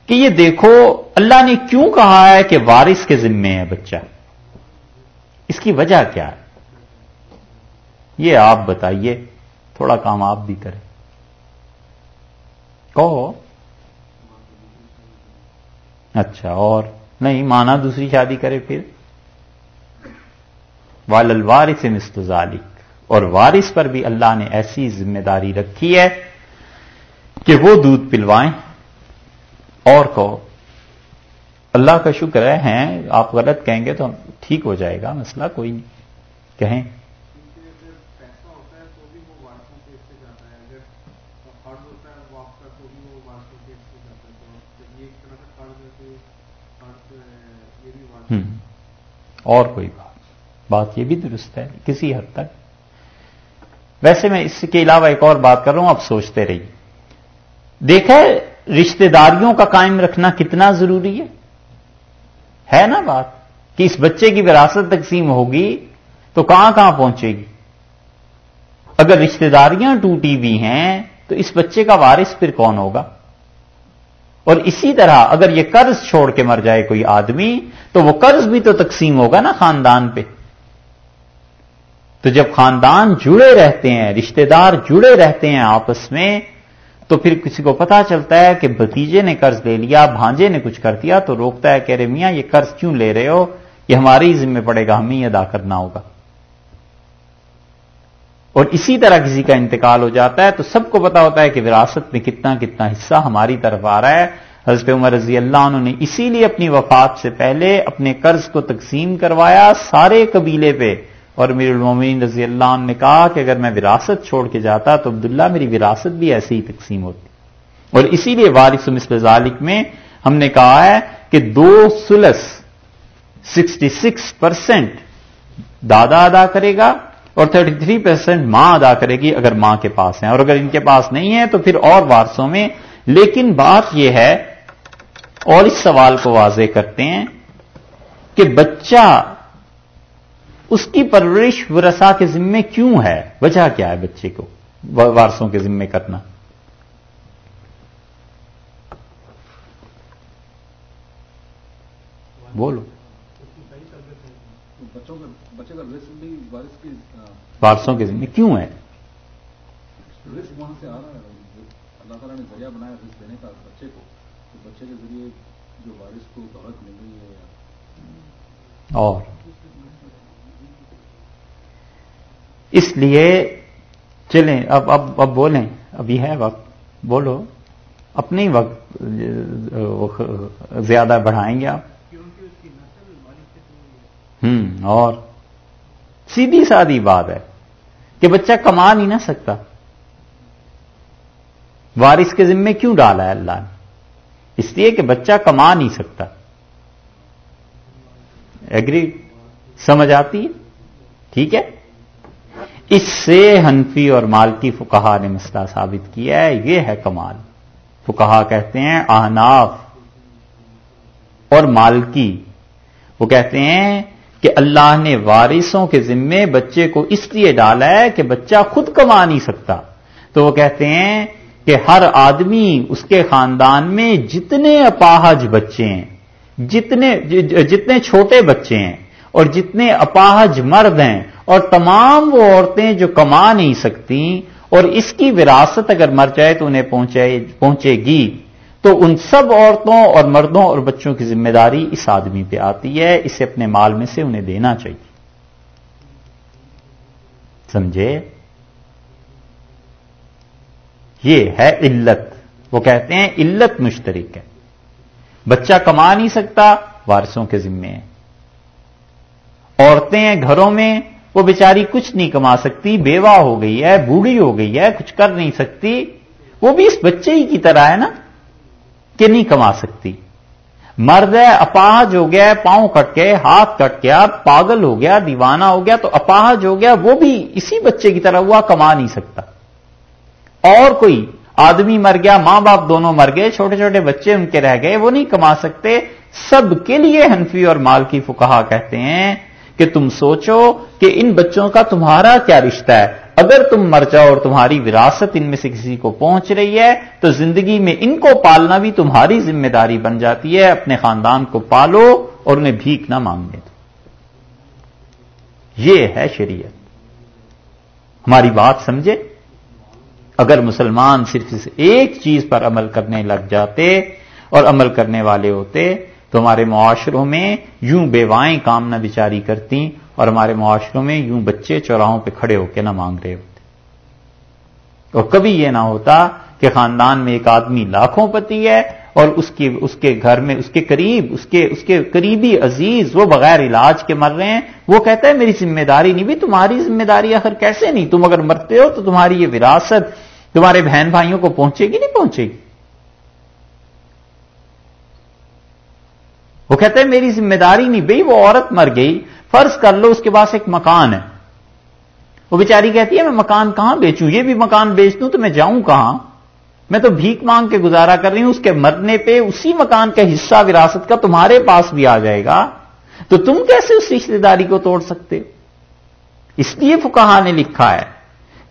کہ یہ دیکھو، اللہ نے کیوں کہا ہے کہ وارث کے ذمے ہے بچہ؟ اس کی وجہ کیا ہے؟ یہ آپ بتائیے، تھوڑا کام آپ بھی کریں۔ کہو۔ اچھا اور نہیں، مانا دوسری شادی کرے پھر۔ وال الوارث مستظالک اور وارث پر بھی اللہ نے ایسی ذمہ داری رکھی ہے کہ وہ دودھ پلوائیں۔ اور کہو۔ اللہ کا شکر ہے، ہیں، آپ غلط کہیں گے تو ٹھیک ہو جائے گا، مسئلہ کوئی نہیں۔ کہیں۔ اور کوئی بات۔ بات یہ بھی درست ہے، کسی حد تک۔ ویسے میں اس کے علاوہ ایک اور بات کر رہا ہوں اب سوچتے رہیے۔ دیکھا رشتہ داریوں کا قائم رکھنا کتنا ضروری ہے؟ ہے نا بات کہ اس بچے کی وراثت تقسیم ہوگی تو کہاں کہاں پہنچے گی؟ اگر رشتہ داریاں ٹوٹی بھی ہیں تو اس بچے کا وارث پھر کون ہوگا؟ اور اسی طرح اگر یہ قرض چھوڑ کے مر جائے کوئی آدمی تو وہ قرض بھی تو تقسیم ہوگا نا خاندان پہ۔ تو جب خاندان جڑے رہتے ہیں، رشتہ دار جڑے رہتے ہیں آپس میں تو پھر کسی کو پتا چلتا ہے کہ بھتیجے نے قرض لے لیا، بھانجے نے کچھ کر دیا، تو روکتا ہے کہ رے میاں، یہ قرض کیوں لے رہے ہو؟ یہ ہماری ذمہ پڑے گا، ہمیں ادا کرنا ہوگا۔ اور اسی طرح کسی کا انتقال ہو جاتا ہے تو سب کو پتا ہوتا ہے کہ وراثت میں کتنا کتنا حصہ ہماری طرف آ رہا ہے۔ حضرت عمر رضی اللہ عنہ نے اسی لیے اپنی وفات سے پہلے اپنے قرض کو تقسیم کروایا سارے قبیلے پہ۔ اور میر المومین رضی اللہ عنہ نے کہا کہ اگر میں وراثت چھوڑ کے جاتا تو عبداللہ میری وراثت بھی ایسے ہی تقسیم ہوتی۔ اور اسی لیے وارث مثل ذالک میں ہم نے کہا ہے کہ دو سلس سکسٹی سکس پرسینٹ دادا ادا کرے گا اور تھرٹی تھری پرسینٹ ماں ادا کرے گی اگر ماں کے پاس ہیں۔ اور اگر ان کے پاس نہیں ہے تو پھر اور وارسوں میں۔ لیکن بات یہ ہے اور اس سوال کو واضح کرتے ہیں کہ بچہ اس کی پرورش ورسا کے ذمے کیوں ہے؟ وجہ کیا ہے بچے کو؟ وارسوں کے ذمے کرنا۔ بولو۔ وارسوں کے ذمہ کیوں ہے وہاں سے آ رہا ہے اللہ تعالیٰ نے ذریعہ بنایا رسک دینے کا بچے کو بچے کے ذریعے جو وارث کو دولت مل رہی ہے؟ اور اس لیے چلیں اب اب اب بولیں ابھی ہے وقت بولو۔ اپنے وقت زیادہ بڑھائیں گے آپ۔ ہوں اور سیدھی سادی بات ہے کہ بچہ کما نہیں نہ سکتا۔ وارث کے ذمے کیوں ڈالا ہے اللہ نے؟ اس لیے کہ بچہ کما نہیں سکتا۔ ایگری سمجھ آتی ہے؟ ٹھیک ہے؟ اس سے ہنفی اور مالکی فکہ نے مسئلہ ثابت کیا ہے، یہ ہے کمال۔ فکہ کہتے ہیں احناف اور مالکی۔ وہ کہتے ہیں کہ اللہ نے وارثوں کے ذمے بچے کو اس لیے ڈالا ہے کہ بچہ خود کما نہیں سکتا۔ تو وہ کہتے ہیں کہ ہر آدمی اس کے خاندان میں جتنے اپاہج بچے ہیں، جتنے جتنے چھوٹے بچے ہیں اور جتنے اپاہج مرد ہیں اور تمام وہ عورتیں جو کما نہیں سکتی اور اس کی وراثت اگر مر جائے تو انہیں پہنچے گی، تو ان سب عورتوں اور مردوں اور بچوں کی ذمہ داری اس آدمی پہ آتی ہے، اسے اپنے مال میں سے انہیں دینا چاہیے۔ سمجھے؟ یہ ہے علت۔ وہ کہتے ہیں علت مشترک ہے۔ بچہ کما نہیں سکتا، وارثوں کے ذمے ہیں عورتیں گھروں میں، وہ بیچاری کچھ نہیں کما سکتی، بیوہ ہو گئی ہے، بوڑھی ہو گئی ہے، کچھ کر نہیں سکتی۔ وہ بھی اس بچے ہی کی طرح ہے نا، کہ نہیں کما سکتی۔ مرد ہے، اپاہج ہو گیا، پاؤں کٹ کے، ہاتھ کٹ گیا پاگل ہو گیا، دیوانہ ہو گیا، تو اپاہج ہو گیا، وہ بھی اسی بچے کی طرح ہوا، کما نہیں سکتا۔ اور کوئی آدمی مر گیا، ماں باپ دونوں مر گئے، چھوٹے چھوٹے بچے ان کے رہ گئے، وہ نہیں کما سکتے۔ سب کے لیے ہنفی اور مال کی فکہ کہتے ہیں کہ تم سوچو کہ ان بچوں کا تمہارا کیا رشتہ ہے۔ اگر تم مر جاؤ اور تمہاری وراثت ان میں سے کسی کو پہنچ رہی ہے، تو زندگی میں ان کو پالنا بھی تمہاری ذمہ داری بن جاتی ہے۔ اپنے خاندان کو پالو اور انہیں بھیک نہ مانگنے دو۔ یہ ہے شریعت۔ ہماری بات سمجھے؟ اگر مسلمان صرف اس ایک چیز پر عمل کرنے لگ جاتے اور عمل کرنے والے ہوتے تو ہمارے معاشروں میں یوں بیوائیں کام نہ بچاری کرتی اور ہمارے معاشروں میں یوں بچے چوراہوں پہ کھڑے ہو کے نہ مانگ رہے ہوتے۔ اور کبھی یہ نہ ہوتا کہ خاندان میں ایک آدمی لاکھوں پتی ہے اور اس کی اس کے گھر میں، اس کے قریب، اس کے اس کے قریبی عزیز وہ بغیر علاج کے مر رہے ہیں، وہ کہتا ہے میری ذمہ داری نہیں، بھی تمہاری ذمہ داری آخر کیسے نہیں؟ تم اگر مرتے ہو تو تمہاری یہ وراثت تمہارے بہن بھائیوں کو پہنچے گی نہیں پہنچے گی؟ وہ کہتے ہیں میری ذمہ داری نہیں بھائی، وہ عورت مر گئی، فرض کر لو اس کے پاس ایک مکان ہے۔ وہ بیچاری کہتی ہے، میں مکان کہاں بیچوں؟ یہ بھی مکان بیچ دوں تو میں جاؤں کہاں؟ میں تو بھیک مانگ کے گزارا کر رہی ہوں، اس کے مرنے پہ اسی مکان کا حصہ وراثت کا تمہارے پاس بھی آ جائے گا۔ تو تم کیسے اس رشتے داری کو توڑ سکتے اس لیے فکہ نے لکھا ہے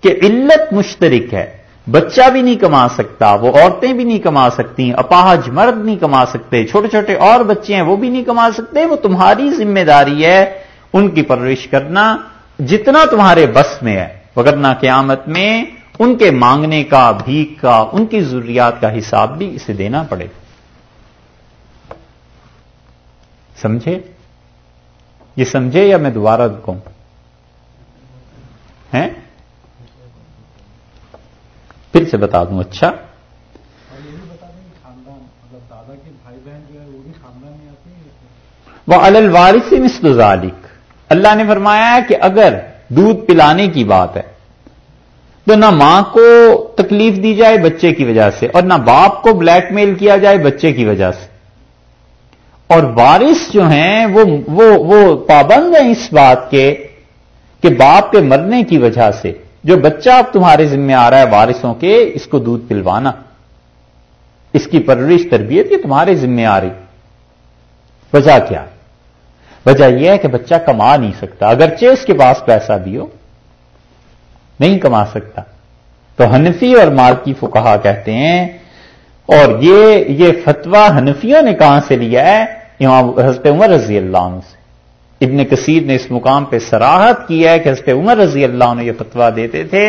کہ علت مشترک ہے۔ بچہ بھی نہیں کما سکتا، وہ عورتیں بھی نہیں کما سکتی اپاہج مرد نہیں کما سکتے، چھوٹے چھوٹے اور بچے ہیں، وہ بھی نہیں کما سکتے، وہ تمہاری ذمہ داری ہے ان کی پرورش کرنا جتنا تمہارے بس میں ہے۔ وغیرہ قیامت میں ان کے مانگنے کا، بھیک کا، ان کی ضروریات کا حساب بھی اسے دینا پڑے۔ سمجھے؟ یہ سمجھے یا میں دوبارہ رکوں ہیں؟ پھر سے بتا دوں اچھا؟ وہ الوارث مثل ذالک۔ اللہ نے فرمایا ہے کہ اگر دودھ پلانے کی بات ہے، تو نہ ماں کو تکلیف دی جائے بچے کی وجہ سے، اور نہ باپ کو بلیک میل کیا جائے بچے کی وجہ سے۔ اور وارث جو ہیں، وہ وہ وہ پابند ہیں اس بات کے، کہ باپ کے مرنے کی وجہ سے۔ جو بچہ اب تمہارے ذمہ آ رہا ہے وارثوں کے، اس کو دودھ پلوانا۔ اس کی پرورش تربیت یہ تمہارے ذمہ آ رہی۔ وجہ کیا؟ وجہ یہ ہے کہ بچہ کما نہیں سکتا۔ اگرچہ اس کے پاس پیسہ بھی ہو، نہیں کما سکتا۔ تو حنفی اور مالکی فکہ کہتے ہیں، اور یہ یہ فتوا حنفیوں نے کہاں سے لیا ہے؟ امام حضرت عمر رضی اللہ عنہ سے۔ ابن کثیر نے اس مقام پہ سراہت کیا ہے کہ حضرت عمر رضی اللہ عنہ یہ فتوا دیتے تھے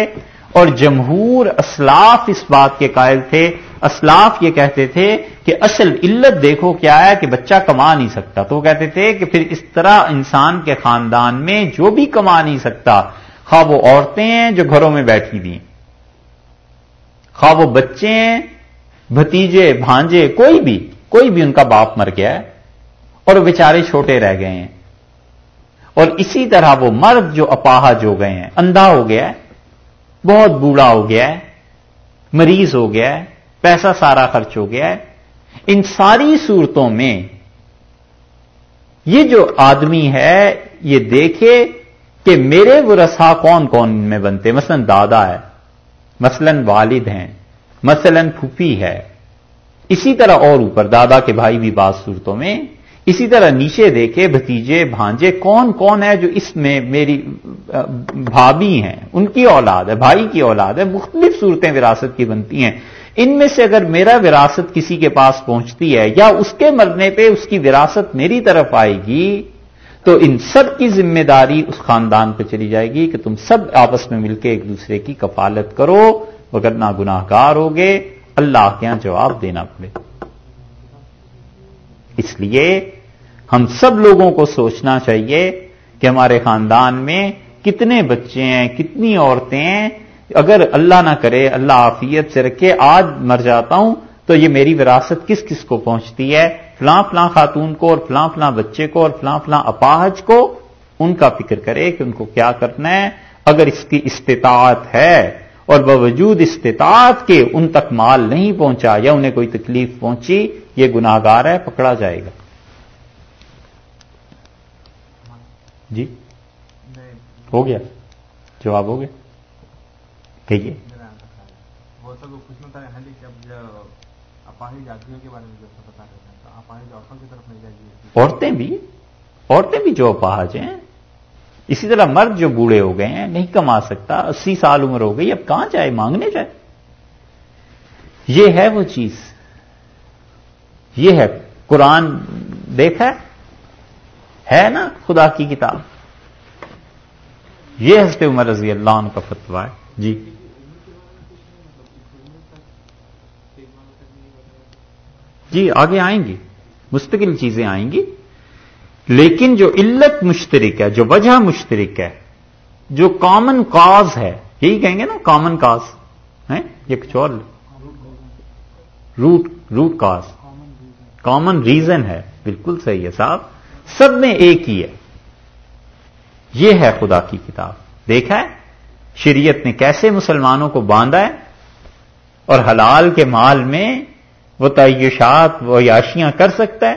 اور جمہور اسلاف اس بات کے قائل تھے اسلاف یہ کہتے تھے کہ اصل علت دیکھو کیا ہے کہ بچہ کما نہیں سکتا تو وہ کہتے تھے کہ پھر اس طرح انسان کے خاندان میں جو بھی کما نہیں سکتا، خواہ وہ عورتیں ہیں جو گھروں میں بیٹھی ہوئی خواہ وہ بچے ہیں، بھتیجے، بھانجے، کوئی بھی کوئی بھی ان کا باپ مر گیا ہے اور وہ بیچارے چھوٹے رہ گئے ہیں۔ اور اسی طرح وہ مرد جو اپاہج ہو گئے ہیں، اندھا ہو گیا ہے، بہت بوڑھا ہو گیا ہے، مریض ہو گیا ہے، پیسہ سارا خرچ ہو گیا ہے، ان ساری صورتوں میں یہ جو آدمی ہے، یہ دیکھے کہ میرے ورسا کون کون ان میں بنتے مثلا دادا ہے، مثلا والد ہیں، مثلا پھوپھی ہے، اسی طرح اور اوپر دادا کے بھائی بھی بعض صورتوں میں اسی طرح نیچے دیکھے، بھتیجے، بھانجے، کون کون ہے جو اس میں میری بھابھی ہیں؟ ان کی اولاد ہے، بھائی کی اولاد ہے، مختلف صورتیں وراثت کی بنتی ہیں۔ ان میں سے اگر میرا وراثت کسی کے پاس پہنچتی ہے یا اس کے مرنے پہ اس کی وراثت میری طرف آئے گی، تو ان سب کی ذمہ داری اس خاندان پہ چلی جائے گی کہ تم سب آپس میں مل کے ایک دوسرے کی کفالت کرو وغیرہ گناہ گار ہوگے اللہ کے یہاں جواب دینا پڑے۔ اس لیے ہم سب لوگوں کو سوچنا چاہیے کہ ہمارے خاندان میں کتنے بچے ہیں، کتنی عورتیں ہیں۔ اگر اللہ نہ کرے، اللہ عافیت سے رکھے، آج مر جاتا ہوں تو یہ میری وراثت کس کس کو پہنچتی ہے؟ فلاں فلاں خاتون کو اور فلاں فلاں بچے کو اور فلاں فلاں اپاہج کو ان کا فکر کرے کہ ان کو کیا کرنا ہے۔ اگر اس کی استطاعت ہے اور باوجود استطاعت کے ان تک مال نہیں پہنچا یا انہیں کوئی تکلیف پہنچی، یہ گناگار ہے، پکڑا جائے گا۔ جی؟ ہو گیا۔ جواب ہو گیا۔ کہیے۔ وہ پوچھنا تھا اپاہج آدمیوں کے بارے میں بتا رہے ہیں تو اپاہج عورتوں کی طرف نہیں جائیے عورتیں بھی عورتیں بھی جو اپاہج ہیں اسی طرح مرد جو بوڑھے ہو گئے ہیں نہیں کما سکتا اسی سال عمر ہو گئی اب کہاں جائے؟ مانگنے جائے۔ یہ ہے وہ چیز۔ یہ ہے۔ قرآن دیکھا ہے؟ نا خدا کی کتاب؟ یہ حضرت عمر رضی اللہ عنہ کا فتوا ہے۔ جی۔ جی آگے آئیں گی مستقل چیزیں آئیں گی۔ لیکن جو علت مشترک ہے، جو وجہ مشترک ہے، جو کامن کاز ہے، یہی کہیں گے نا کامن کاز ہے یہ کچھ اور۔ Root root cause common reason ہے۔ بالکل صحیح ہے صاحب۔ سب میں ایک ہی ہے۔ یہ ہے خدا کی کتاب۔ دیکھا ہے؟ شریعت نے کیسے مسلمانوں کو باندھا ہے اور حلال کے مال میں وہ تعیشات، وہ یاشیاں کر سکتا ہے۔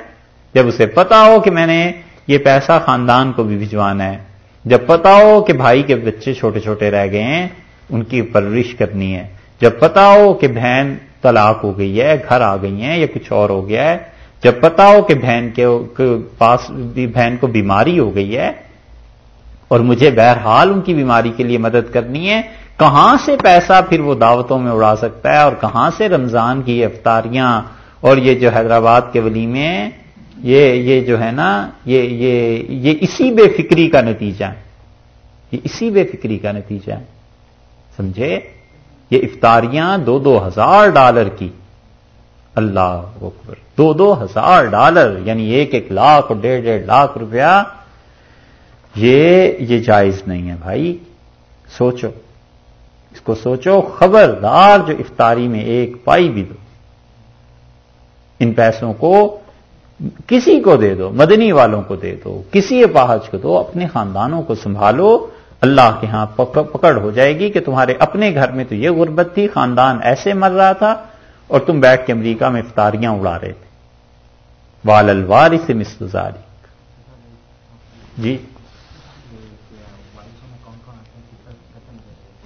جب اسے پتا ہو کہ میں نے یہ پیسہ خاندان کو بھی بھجوانا ہے، جب پتا ہو کہ بھائی کے بچے چھوٹے چھوٹے رہ گئے ہیں، ان کی پرورش کرنی ہے۔ جب پتا ہو کہ بہن طلاق ہو گئی ہے، گھر آ گئی ہیں یا کچھ اور ہو گیا ہے جب پتا ہو کہ بہن کے پاس بہن کو بیماری ہو گئی ہے اور مجھے بہرحال ان کی بیماری کے لیے مدد کرنی ہے، کہاں سے پیسہ پھر وہ دعوتوں میں اڑا سکتا ہے اور کہاں سے رمضان کی افطاریاں اور یہ جو حیدرآباد کے ولی میں یہ یہ جو ہے نا، یہ یہ یہ اسی بے فکری کا نتیجہ ہے۔ یہ اسی بے فکری کا نتیجہ ہے۔ سمجھے؟ یہ افطاریاں دو دو ہزار ڈالر کی۔ اللہ اکبر۔ دو دو ہزار ڈالر یعنی ایک ایک لاکھ اور ڈیڑھ ڈیڑھ لاکھ روپیہ، یہ یہ جائز نہیں ہے بھائی۔ سوچو۔ اس کو سوچو، خبردار جو افطاری میں ایک پائی بھی دو۔ ان پیسوں کو کسی کو دے دو، مدنی والوں کو دے دو، کسی اپاہج کو دو، اپنے خاندانوں کو سنبھالو۔ اللہ کے ہاں پکڑ ہو جائے گی کہ تمہارے اپنے گھر میں تو یہ غربت تھی، خاندان ایسے مر رہا تھا۔ اور تم بیٹھ کے امریکہ میں افطاریاں اڑا رہے تھے۔ وال الوار سے مسلزاری جی۔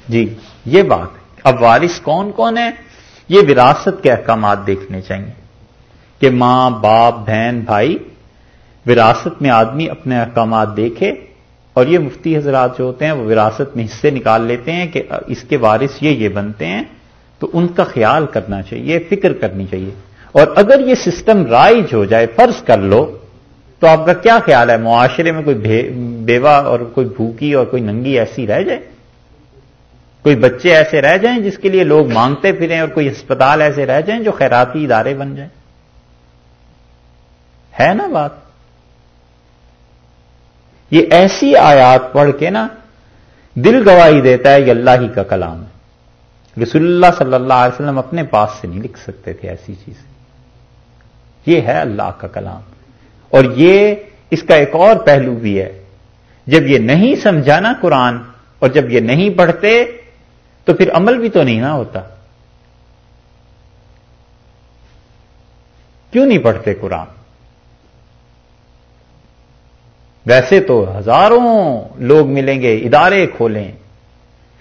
جی یہ بات ہے۔ اب وارث کون کون ہے یہ وراثت کے احکامات دیکھنے چاہیے کہ ماں، باپ، بہن، بھائی، وراثت میں آدمی اپنے احکامات دیکھے اور یہ مفتی حضرات جو ہوتے ہیں وہ وراثت میں حصے نکال لیتے ہیں کہ اس کے وارث یہ یہ بنتے ہیں۔ تو ان کا خیال کرنا چاہیے، فکر کرنی چاہیے۔ اور اگر یہ سسٹم رائج ہو جائے، فرض کر لو، تو آپ کا کیا خیال ہے؟ معاشرے میں کوئی بیوہ اور کوئی بھوکی اور کوئی ننگی ایسی رہ جائے؟ کوئی بچے ایسے رہ جائیں جس کے لیے لوگ مانگتے پھریں اور کوئی اسپتال ایسے رہ جائیں جو خیراتی ادارے بن جائیں؟ ہے نا بات؟ یہ ایسی آیات پڑھ کے نا دل گواہی دیتا ہے یہ اللہ ہی کا کلام ہے۔ رسول اللہ صلی اللہ علیہ وسلم اپنے پاس سے نہیں لکھ سکتے تھے ایسی چیز یہ ہے اللہ کا کلام۔ اور یہ اس کا ایک اور پہلو بھی ہے۔ جب یہ نہیں سمجھانا قرآن اور جب یہ نہیں پڑھتے تو پھر عمل بھی تو نہیں نہ ہوتا۔ کیوں نہیں پڑھتے قرآن؟ ویسے تو ہزاروں لوگ ملیں گے، ادارے کھولیں۔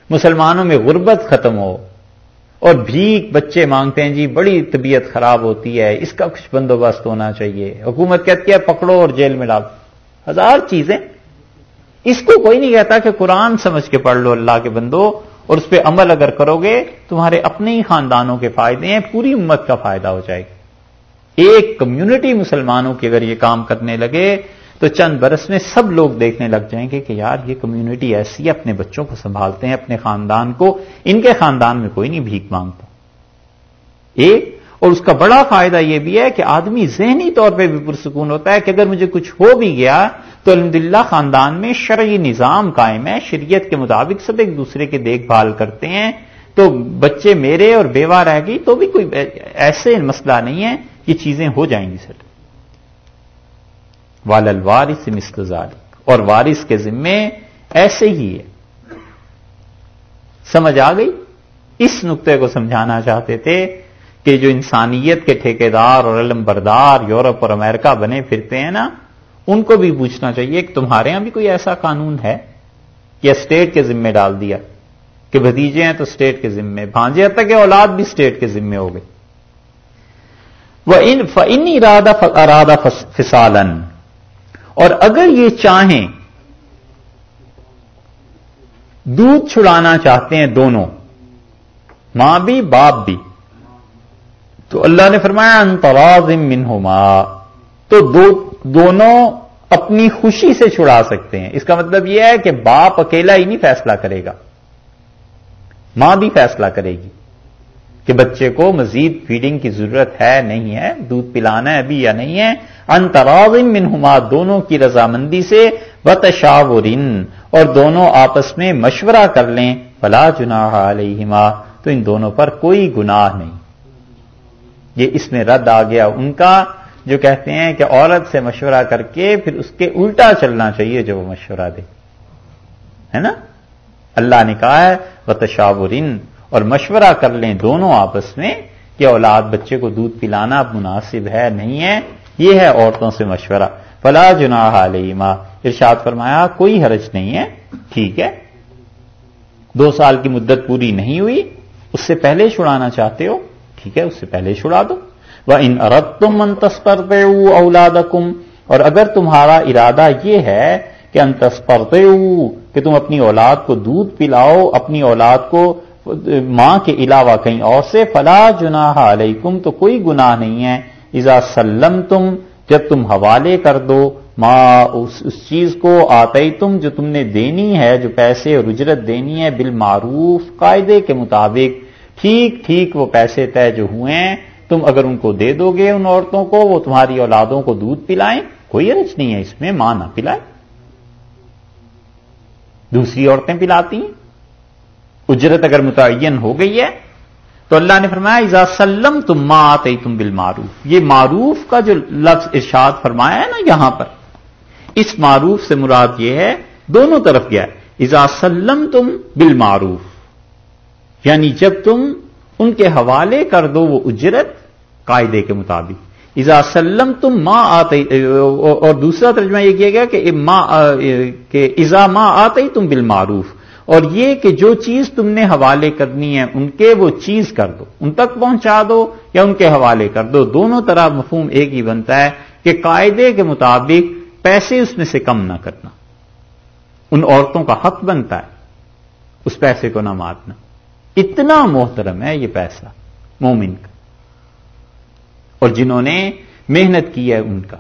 مسلمانوں میں غربت ختم ہو اور بھیک بچے مانگتے ہیں جی بڑی طبیعت خراب ہوتی ہے، اس کا کچھ بندوبست ہونا چاہیے۔ حکومت کہتی ہے، پکڑو اور جیل میں ڈالو ہزار چیزیں۔ اس کو کوئی نہیں کہتا کہ قرآن سمجھ کے پڑھ لو اللہ کے بندو اور اس پہ عمل اگر کرو گے، تمہارے اپنے ہی خاندانوں کے فائدے ہیں، پوری امت کا فائدہ ہو جائے گا ایک کمیونٹی مسلمانوں کی اگر یہ کام کرنے لگے تو چند برس میں سب لوگ دیکھنے لگ جائیں گے کہ یار یہ کمیونٹی ایسی ہے، اپنے بچوں کو سنبھالتے ہیں، اپنے خاندان کو، ان کے خاندان میں کوئی نہیں بھیک مانگتا۔ ایک اور اس کا بڑا فائدہ یہ بھی ہے کہ آدمی ذہنی طور پہ بھی پرسکون ہوتا ہے کہ اگر مجھے کچھ ہو بھی گیا تو الحمد خاندان میں شرعی نظام قائم ہے، شریعت کے مطابق سب ایک دوسرے کی دیکھ بھال کرتے ہیں۔ تو بچے میرے اور بیوہ رہ گئی تو بھی کوئی ایسے مسئلہ نہیں ہے یہ چیزیں ہو جائیں گی سر۔ وال الوارث مستزار اور وارث کے ذمے ایسے ہی ہے۔ سمجھ آ گئی؟ اس نقطے کو سمجھانا چاہتے تھے کہ جو انسانیت کے ٹھیکیدار اور علم بردار یورپ اور امریکہ بنے پھرتے ہیں نا، ان کو بھی پوچھنا چاہیے کہ تمہارے یہاں بھی کوئی ایسا قانون ہے؟ یا اسٹیٹ کے ذمے ڈال دیا کہ بھتیجے ہیں تو اسٹیٹ کے ذمے، بھانجے تک کہ اولاد بھی اسٹیٹ کے ذمے ہو گئے وہ ان ارادہ ارادہ فسالن اور اگر یہ چاہیں دودھ چھڑانا چاہتے ہیں دونوں، ماں بھی، باپ بھی، تو اللہ نے فرمایا انتراز منہما تو دو، دونوں اپنی خوشی سے چھڑا سکتے ہیں۔ اس کا مطلب یہ ہے کہ باپ اکیلا ہی نہیں فیصلہ کرے گا، ماں بھی فیصلہ کرے گی۔ کہ بچے کو مزید فیڈنگ کی ضرورت ہے، نہیں ہے، دودھ پلانا ہے ابھی یا نہیں ہے انتراضم منہما، دونوں کی رضامندی سے بتشاورن اور دونوں آپس میں مشورہ کر لیں، فلا جناح علیہما، تو ان دونوں پر کوئی گناہ نہیں۔ یہ اس میں رد آ گیا ان کا، جو کہتے ہیں کہ عورت سے مشورہ کر کے پھر اس کے الٹا چلنا چاہیے جو وہ مشورہ دے۔ ہے نا؟ اللہ نے کہا ہے بتشاورن اور مشورہ کر لیں دونوں آپس میں کہ اولاد بچے کو دودھ پلانا مناسب ہے، نہیں ہے، یہ ہے عورتوں سے مشورہ۔ فلا جناح علیما ارشاد فرمایا، کوئی حرج نہیں ہے، ٹھیک ہے۔ دو سال کی مدت پوری نہیں ہوئی، اس سے پہلے چھڑانا چاہتے ہو، ٹھیک ہے، اس سے پہلے چھڑا دو۔ وہ ان ارد تم انتسپر اولاد اور اگر تمہارا ارادہ یہ ہے کہ انتسپرتے کہ تم اپنی اولاد کو دودھ پلاؤ، اپنی اولاد کو ماں کے علاوہ کہیں اور سے، فلا جناح علیکم، تو کوئی گناہ نہیں ہے۔ اذا سلم تم جب تم حوالے کر دو، ماں اس اس چیز کو آتے تم جو تم نے دینی ہے، جو پیسے اور اجرت دینی ہے، بالمعروف، قاعدے کے مطابق۔ ٹھیک ٹھیک وہ پیسے طے جو ہوئے ہیں، تم اگر ان کو دے دو گے ان عورتوں کو، وہ تمہاری اولادوں کو دودھ پلائیں، کوئی عرض نہیں ہے اس میں، ماں نہ پلائے۔ دوسری عورتیں پلاتی ہیں۔ اجرت اگر متعین ہو گئی ہے، تو اللہ نے فرمایا ایزا سلم تم ماں آتے تم بل معروف یہ معروف کا جو لفظ ارشاد فرمایا ہے نا یہاں پر، اس معروف سے مراد یہ ہے، دونوں طرف گیا ایزا سلم تم بل معروف یعنی جب تم ان کے حوالے کر دو وہ اجرت قاعدے کے مطابق۔ ازا سلم تم ماں آتے اور دوسرا ترجمہ یہ کیا گیا کہ ماں کہ ازا ماں آتے تم بالمعروف. اور یہ کہ جو چیز تم نے حوالے کرنی ہے، ان کے وہ چیز کر دو۔ ان تک پہنچا دو یا ان کے حوالے کر دو۔ دونوں طرح مفہوم ایک ہی بنتا ہے کہ قاعدے کے مطابق پیسے اس میں سے کم نہ کرنا۔ ان عورتوں کا حق بنتا ہے۔ اس پیسے کو نہ مارنا اتنا محترم ہے یہ پیسہ مومن کا۔ اور جنہوں نے محنت کی ہے ان کا۔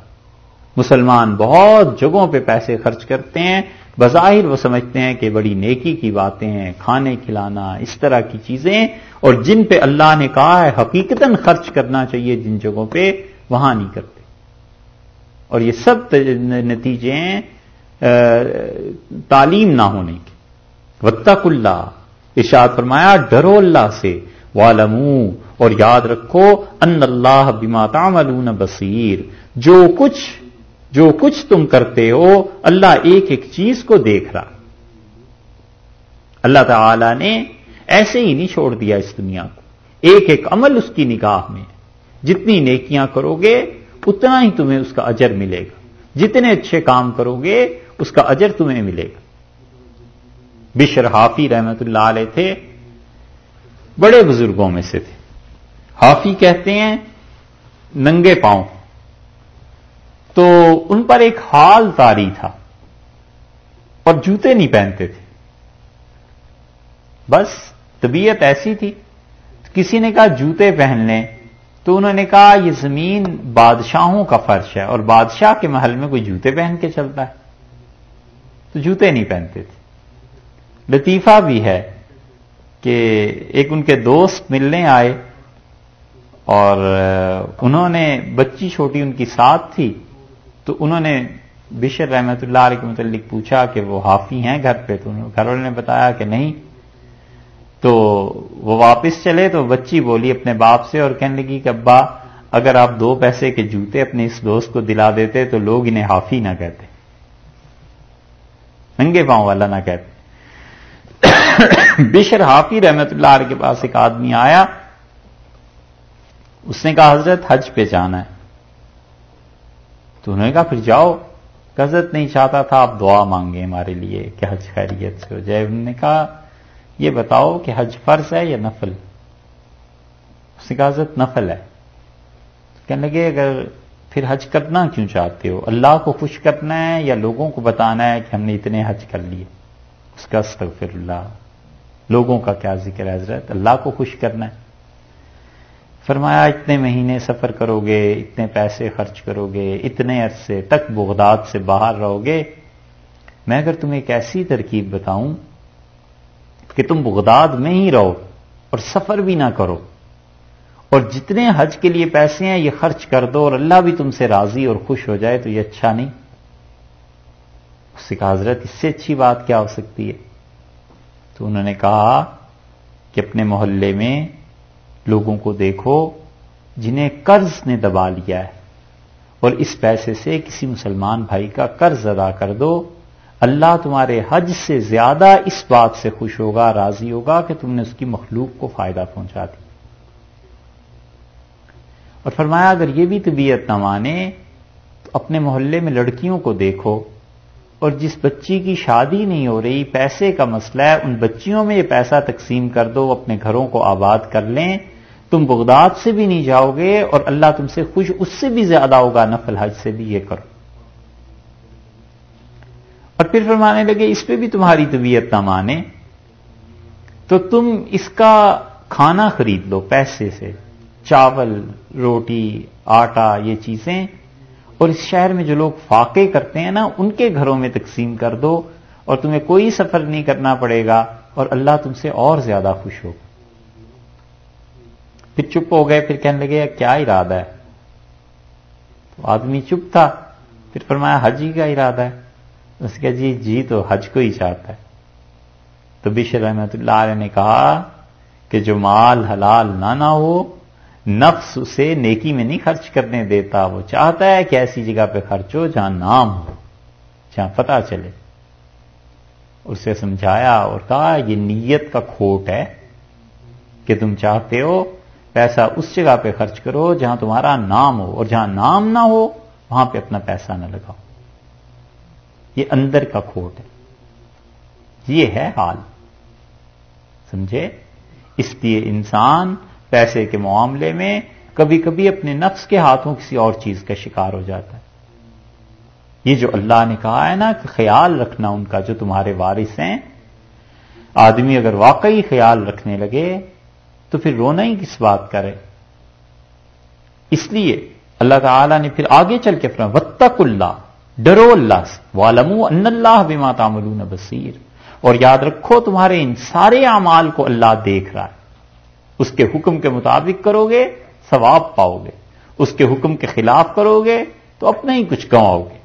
مسلمان بہت جگہوں پہ پیسے خرچ کرتے ہیں۔ بظاہر وہ سمجھتے ہیں کہ بڑی نیکی کی باتیں ہیں، کھانے کھلانا، اس طرح کی چیزیں اور جن پہ اللہ نے کہا ہے، حقیقتاً خرچ کرنا چاہیے جن جگہوں پہ وہاں نہیں کرتے۔ اور یہ سب نتیجے ہیں تعلیم نہ ہونے کی وطق اللہ۔ ارشاد فرمایا، ڈرو اللہ سے۔ والمو اور یاد رکھو، ان اللہ بما تعملون بصیر جو کچھ جو کچھ تم کرتے ہو، اللہ ایک ایک چیز کو دیکھ رہا۔ اللہ تعالی نے ایسے ہی نہیں چھوڑ دیا اس دنیا کو۔ ایک ایک عمل اس کی نگاہ میں۔ جتنی نیکیاں کرو گے، اتنا ہی تمہیں اس کا اجر ملے گا۔ جتنے اچھے کام کرو گے، اس کا اجر تمہیں ملے گا۔ بشر حافی رحمت اللہ علیہ تھے، بڑے بزرگوں میں سے تھے۔ حافی کہتے ہیں، ننگے پاؤں۔ تو ان پر ایک حال تاری تھا اور جوتے نہیں پہنتے تھے۔ بس طبیعت ایسی تھی، کسی نے کہا جوتے پہن لیں، تو انہوں نے کہا یہ زمین بادشاہوں کا فرش ہے اور بادشاہ کے محل میں کوئی جوتے پہن کے چلتا ہے۔ تو جوتے نہیں پہنتے تھے۔ لطیفہ بھی ہے کہ ایک ان کے دوست ملنے آئے اور انہوں نے بچی چھوٹی ان کی ساتھ تھی۔ تو انہوں نے بشر رحمت اللہ علیہ کے متعلق پوچھا کہ وہ حافی ہیں گھر پہ؟ تو گھر والوں نے بتایا کہ نہیں۔ تو وہ واپس چلے تو بچی بولی اپنے باپ سے اور کہنے لگی کہ ابا، اگر آپ دو پیسے کے جوتے اپنے اس دوست کو دلا دیتے تو لوگ انہیں حافی نہ کہتے۔ ننگے پاؤں والا نہ کہتے۔ بشر حافی رحمت اللہ علیہ کے پاس ایک آدمی آیا۔ اس نے کہا، حضرت حج پہ جانا ہے۔ تو انہوں نے کہا، پھر جاؤ. حضرت نہیں چاہتا تھا، آپ دعا مانگے ہمارے لیے کہ حج خیریت سے ہو جائے. انہوں نے کہا، یہ بتاؤ کہ حج فرض ہے یا نفل؟ اس نے کہا حضرت نفل ہے. کہنے لگے، اگر پھر حج کرنا کیوں چاہتے ہو؟ اللہ کو خوش کرنا ہے یا لوگوں کو بتانا ہے کہ ہم نے اتنے حج کر لیے؟ اس کا استغفر اللہ۔ لوگوں کا کیا ذکر ہے حضرت؟ اللہ کو خوش کرنا ہے۔ فرمایا، اتنے مہینے سفر کرو گے اتنے پیسے خرچ کرو گے اتنے عرصے تک بغداد سے باہر رہو گے میں اگر تمہیں ایک ایسی ترکیب بتاؤں کہ تم بغداد میں ہی رہو اور سفر بھی نہ کرو، اور جتنے حج کے لیے پیسے ہیں، یہ خرچ کر دو اور اللہ بھی تم سے راضی اور خوش ہو جائے تو یہ اچھا نہیں۔ اس سے کہا حضرت، اس سے اچھی بات کیا ہو سکتی ہے؟ تو انہوں نے کہا کہ اپنے محلے میں لوگوں کو دیکھو، جنہیں قرض نے دبا لیا ہے۔ اور اس پیسے سے کسی مسلمان بھائی کا قرض ادا کر دو۔ اللہ تمہارے حج سے زیادہ اس بات سے خوش ہوگا، راضی ہوگا کہ تم نے اس کی مخلوق کو فائدہ پہنچا دی اور فرمایا، اگر یہ بھی طبیعت نہ مانے، تو اپنے محلے میں لڑکیوں کو دیکھو۔ اور جس بچی کی شادی نہیں ہو رہی، پیسے کا مسئلہ ہے، ان بچیوں میں یہ پیسہ تقسیم کر دو اپنے گھروں کو آباد کر لیں۔ تم بغداد سے بھی نہیں جاؤ گے اور اللہ تم سے خوش اس سے بھی زیادہ ہوگا نفل حج سے بھی یہ کرو۔ اور پھر فرمانے لگے، اس پہ بھی تمہاری طبیعت نہ مانے۔ تو تم اس کا کھانا خرید لو پیسے سے، چاول، روٹی، آٹا، یہ چیزیں۔ اور اس شہر میں جو لوگ فاقے کرتے ہیں نا، ان کے گھروں میں تقسیم کر دو اور تمہیں کوئی سفر نہیں کرنا پڑے گا اور اللہ تم سے اور زیادہ خوش ہوگا۔ پھر چپ ہو گئے، پھر کہنے لگے کیا ارادہ ہے؟ تو آدمی چپ تھا، پھر فرمایا، حج ہی کا ارادہ ہے. اس کا جی جی تو حج کو ہی چاہتا ہے۔ تو بشر رحمت اللہ علیہ نے کہا کہ جو مال حلال نہ نہ ہو، نفس اسے نیکی میں نہیں خرچ کرنے دیتا، وہ چاہتا ہے کہ ایسی جگہ پہ خرچ ہو جہاں نام ہو، جہاں پتا چلے۔ اسے سمجھایا اور کہا، یہ نیت کا کھوٹ ہے کہ تم چاہتے ہو پیسہ اس جگہ پہ خرچ کرو جہاں تمہارا نام ہو، اور جہاں نام نہ ہو، وہاں پہ اپنا پیسہ نہ لگاؤ۔ یہ اندر کا کھوٹ ہے۔ یہ ہے حال۔ سمجھے؟ اس لیے انسان پیسے کے معاملے میں کبھی کبھی اپنے نفس کے ہاتھوں کسی اور چیز کا شکار ہو جاتا ہے۔ یہ جو اللہ نے کہا ہے نا کہ خیال رکھنا ان کا جو تمہارے وارث ہیں، آدمی اگر واقعی خیال رکھنے لگے تو پھر رونا ہی کس بات کرے۔ اس لیے اللہ تعالی نے پھر آگے چل کے اپنا وطق اللہ، ڈرو اللہ سے۔ والم ان اللہ بما تعملون بصیر اور یاد رکھو، تمہارے ان سارے اعمال کو اللہ دیکھ رہا ہے۔ اس کے حکم کے مطابق کرو گے ثواب پاؤ گے اس کے حکم کے خلاف کرو گے تو اپنا ہی کچھ گواؤ گے